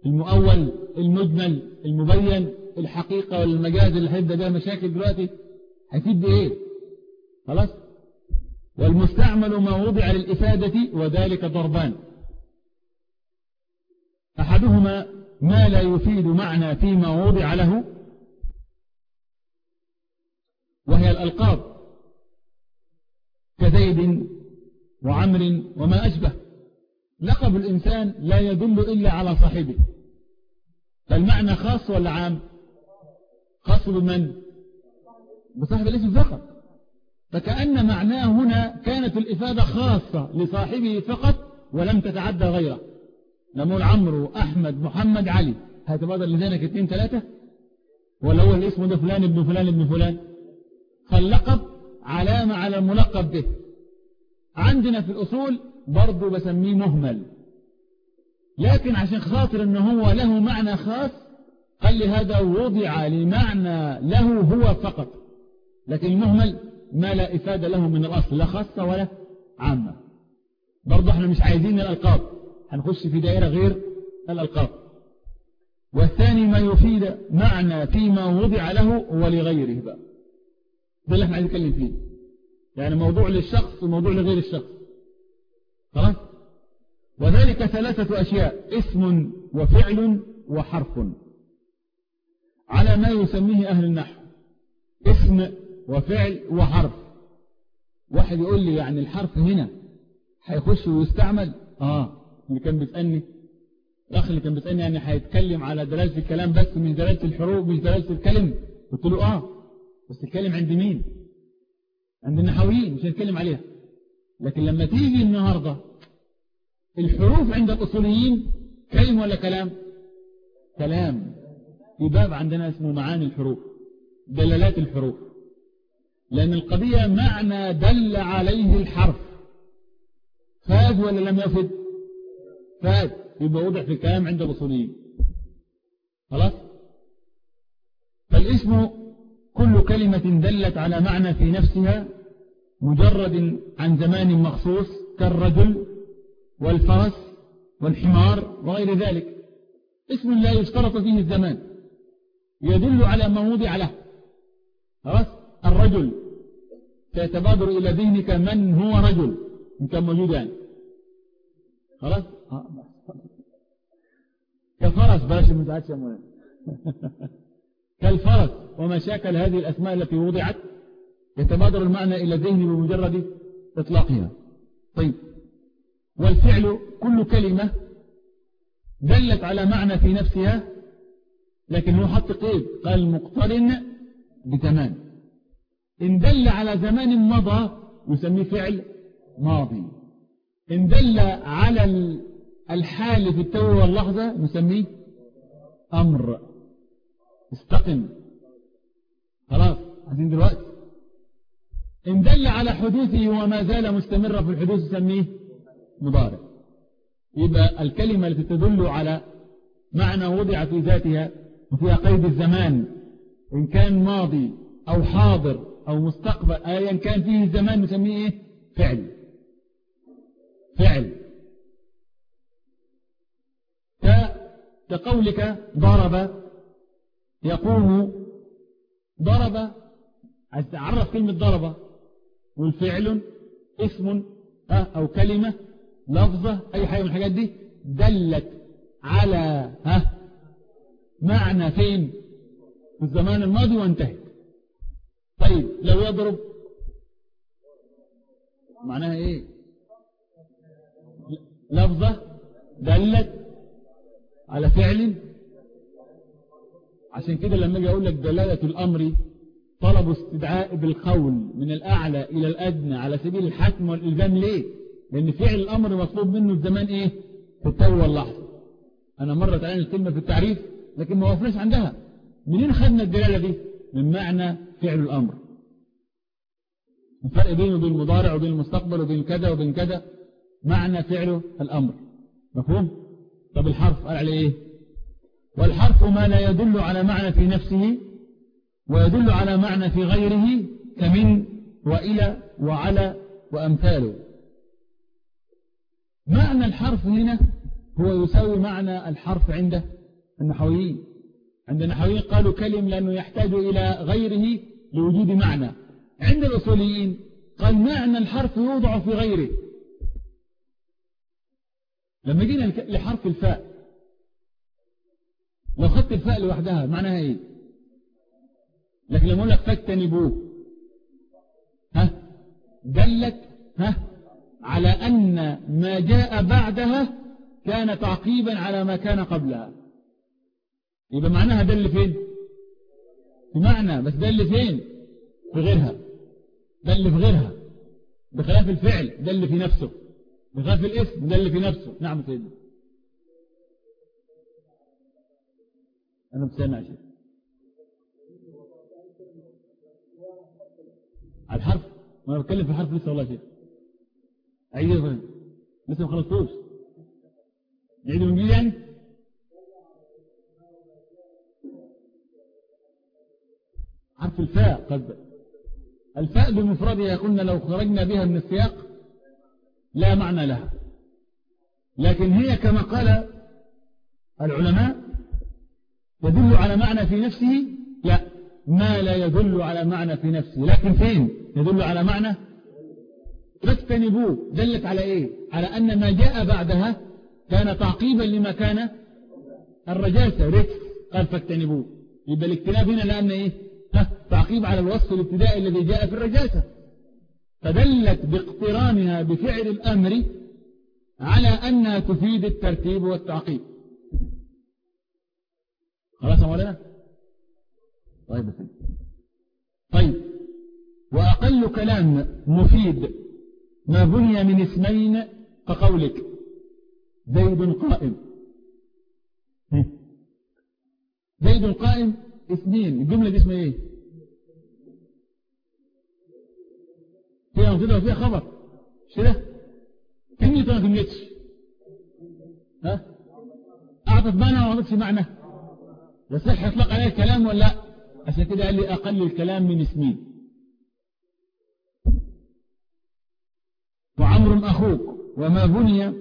المؤول. المجمل. المبين. الحقيقة والمجاز اللي هيبدأ بها مشاكل دلوقتي. هيفيد بإيه خلاص؟ والمستعمل ما وضع للإفادة وذلك ضربان. أحدهما ما لا يفيد معنى فيما وضع له وهي الألقاب كزيد وعمر وما أشبه. لقب الإنسان لا يدل إلا على صاحبه. فالمعنى خاص ولا عام؟ خاص بمن؟ بصاحب الاسم فقط. فكأن معناه هنا كانت الإفادة خاصة لصاحبه فقط ولم تتعدى غيره. نقول عمرو أحمد محمد علي. هتبادر لذلك اثنين ثلاثة ولا هو الاسم ده فلان ابن فلان ابن فلان. فاللقب علامة على الملقب به. عندنا في الأصول برضه بسميه مهمل. لكن عشان خاطر ان هو له معنى خاص قال لي هذا وضع لمعنى له هو فقط. لكن المهمل ما لا إفادة له من الأصل لا خاصة ولا عامة. برضه إحنا مش عايزين الألقاب. هنخش في دائرة غير الألقاب. والثاني ما يفيد معنى فيما وضع له ولغيره بقى. ده اللي إحنا عايزين نتكلم فيه. يعني موضوع للشخص وموضوع لغير الشخص. خلاص؟ وذلك ثلاثة أشياء اسم وفعل وحرف. على ما يسميه أهل النحو. اسم وفعل وحرف. واحد يقول لي يعني الحرف هنا هيخش ويستعمل. آه اللي كان بيسألني الأخ اللي كان بيسألني يعني هيتكلم على دلالة الكلام بس مش دلالة الحروف مش دلالة الكلم. قلت له آه بس الكلم عند مين؟ عند النحويين مش هنتكلم عليها. لكن لما تيجي النهاردة الحروف عند الأصوليين كلم ولا كلام؟ كلام. في باب عندنا اسمه معاني الحروف دلالات الحروف. لأن القضية معنى دل عليه الحرف. فاد ولا لم يفد؟ فاد يبقى وضع في الكلام عند الأصوليين. خلاص؟ فالاسم كل كلمة دلت على معنى في نفسها مجرد عن زمان مخصوص كالرجل والفرس والحمار وغير ذلك. اسم لا يشترط فيه الزمان. يدل على ما وضع له. خلاص؟ الرجل سيتبادر إلى ذهنك من هو رجل إن كان موجود يعني. خلاص؟ كالفرس بلاش المزعج يا كالفرس وما شاكل هذه الأسماء التي وضعت. يتبادر المعنى إلى ذهني بمجرد إطلاقها. طيب. والفعل كل كلمة دلت على معنى في نفسها لكن هو حط قيد قال مقترن بزمان إن دل على زمان مضى يسميه فعل ماضي. إن دل على الحال في التو واللحظة نسميه أمر. استقم. خلاص عايزين دلوقتي. إن دل على حدوثه وما زال مستمرا في الحدوث نسميه مضارع. يبقى الكلمة التي تدل على معنى وضع في ذاتها وفيها قيد الزمان. إن كان ماضي أو حاضر أو مستقبل أيا كان فيه الزمان نسميه إيه؟ فعل. فعل. كقولك ضرب يقوم ضرب. عايز تعرف كلمة ضرب؟ والفعل اسم أو كلمة لفظة أي حاجة من الحاجات دي. دلت على ها معنى فين؟ في الزمان الماضي وانتهت. طيب لو يضرب. معناها إيه؟ لفظة دلت على فعل. عشان كده لما أجي أقول لك دلالة الأمر طلب استدعاء بالقول من الأعلى إلى الأدنى على سبيل الحتم والإلزام ليه؟ لأن فعل الأمر مطلوب منه الزمان إيه؟ في التو واللحظة. أنا مرت علينا الكلمة في التعريف لكن ما وقفناش عندها. منين خدنا الدلالة دي؟ من معنى فعل الأمر. الفرق بينه وبين المضارع وبين المستقبل وبين كذا وبين كذا معنى فعل الأمر. مفهوم؟ طب الحرف قال عليه إيه؟ والحرف ما لا يدل على معنى في نفسه ويدل على معنى في غيره كمن وإلى وعلى وأمثاله. معنى الحرف هنا هو يساوي معنى الحرف عند النحويين. عند النحويين قالوا كلم لأنه يحتاج إلى غيره لوجود معنى. عند الأصوليين قال معنى الحرف يوضع في غيره. لما جينا لحرف الفاء. لو خدت الفاء لوحدها معناها إيه؟ لكن لما أقول لك فاجتنبوه. ها؟ دلت ها؟ على أن ما جاء بعدها كان تعقيبا على ما كان قبلها. يبقى معناها دل فين؟ في معنى بس دل فين؟ في غيرها. دل في غيرها. بخلاف الفعل دل في نفسه. بخلاف الاسم دل في نفسه. نعم سيدنا أنا بسامع شيء على الحرف؟ أنا بتكلم في الحرف لسه والله شيء أعيد يا لسه ما خلصتوش. نعيد من جديد يعني؟ حرف الفاء. قد الفاء بمفردها كنا لو خرجنا بها من السياق لا معنى لها. لكن هي كما قال العلماء يدل على معنى في نفسه؟ لا. ما لا يدل على معنى في نفسه. لكن فين يدل على معنى؟ فاجتنبوه دلت على إيه؟ على أن ما جاء بعدها كان تعقيبا لما كان الرجاسة ركس قال فاجتنبوه. يبقى الاجتناب هنا لأن إيه؟ ها تعقيب على الوصف الابتدائي الذي جاء في الرجاسة. فدلت باقترانها بفعل الأمر على أنها تفيد الترتيب والتعقيب. خلاص مولانا؟ طيب طيب. وأقل كلام مفيد ما بني من اسمين كقولك. زيد قائم. زيد قائم اثنين. الجملة دي اسمها إيه؟ فيها مفيدة وفيها خبر. مش كده كلمة ولا كلمتش ها؟ أعطت معنى ولا اعطتش معنى. يصح يطلق عليه الكلام ولا لا؟ عشان كده قال لي أقل الكلام من اسمين وعمر أخوك وما بني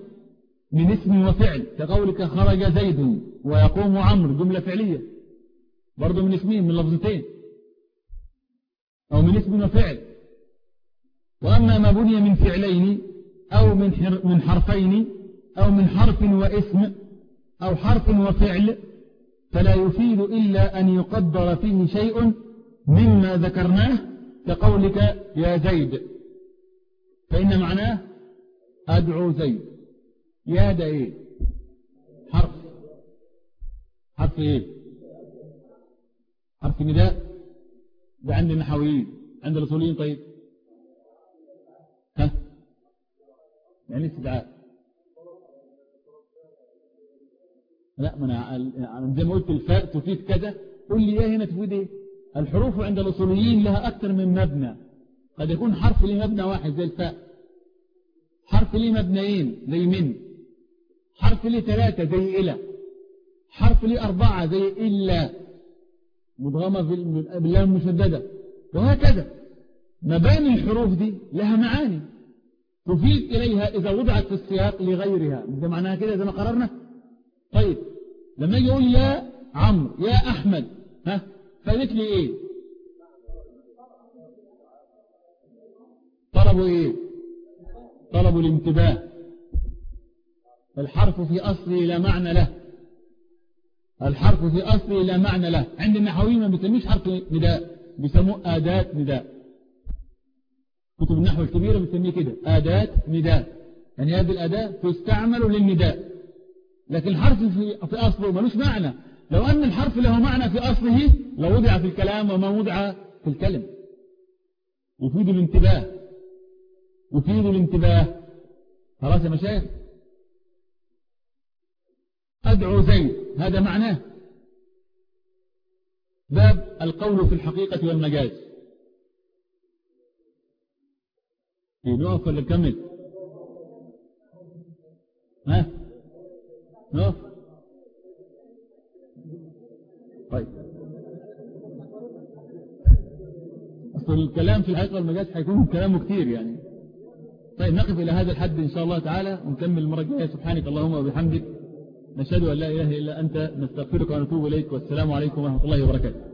من اسم وفعل. كقولك خرج زيد ويقوم عمرو جملة فعلية. برضه من اسمين من لفظتين. أو من اسم وفعل. وأما ما بني من فعلين أو من من حرفين أو من حرف واسم أو حرف وفعل فلا يفيد إلا أن يقدر فيه شيء مما ذكرناه كقولك يا زيد. فإن معناه أدعو زيد. يا ده إيه حرف. حرف إيه؟ حرف نداء. ده عند النحويين عند الأصوليين طيب. يعني استدعاء لا ما أنا زي ما قلت الفاء تفيد كذا. قول لي إيه هنا تفيد إيه؟ الحروف عند الأصوليين لها أكثر من مبنى. قد يكون حرف ليه مبنى واحد زي الفاء. حرف ليه مبنيين زي من؟ حرف ليه ثلاثة زي إلى. حرف ليه أربعة زي إلا. مضغمة بالله المشددة. وهكذا. مباني الحروف دي لها معاني. تفيد إليها إذا وضعت في السياق لغيرها. ده معناها كده؟ زي ما قررنا؟ طيب. لما يجي يقول يا عمرو يا أحمد ها؟ فادت لي إيه؟ طلبوا إيه؟ طلبوا الانتباه. الحرف في أصله لا معنى له. الحرف في أصله لا معنى له. عند النحويين ما بيسميش حرف نداء بيسموه آداة نداء. كتب النحو الكبيرة بتسميه كده. آداة نداء. يعني هذه الأداة تستعمل للنداء. لكن الحرف في, في أصله ملوش معنى. لو أن الحرف له معنى في أصله لو وضع في الكلام وما وضع في الكلم. يفيد الانتباه. يفيد الانتباه. خلاص يا مشايخ؟ أدعو زيد. هذا معناه. باب القول في الحقيقة والمجاز. نقف ولا نكمل ها؟ نقف طيب. أصل الكلام في الحقيقة والمجاز هيكون كلامه كتير يعني. طيب نقف إلى هذا الحد إن شاء الله تعالى ونكمل المرة الجاية. سبحانك اللهم وبحمدك. نشهد أن لا إله إلا أنت. نستغفرك ونتوب إليك. والسلام عليكم ورحمة الله وبركاته.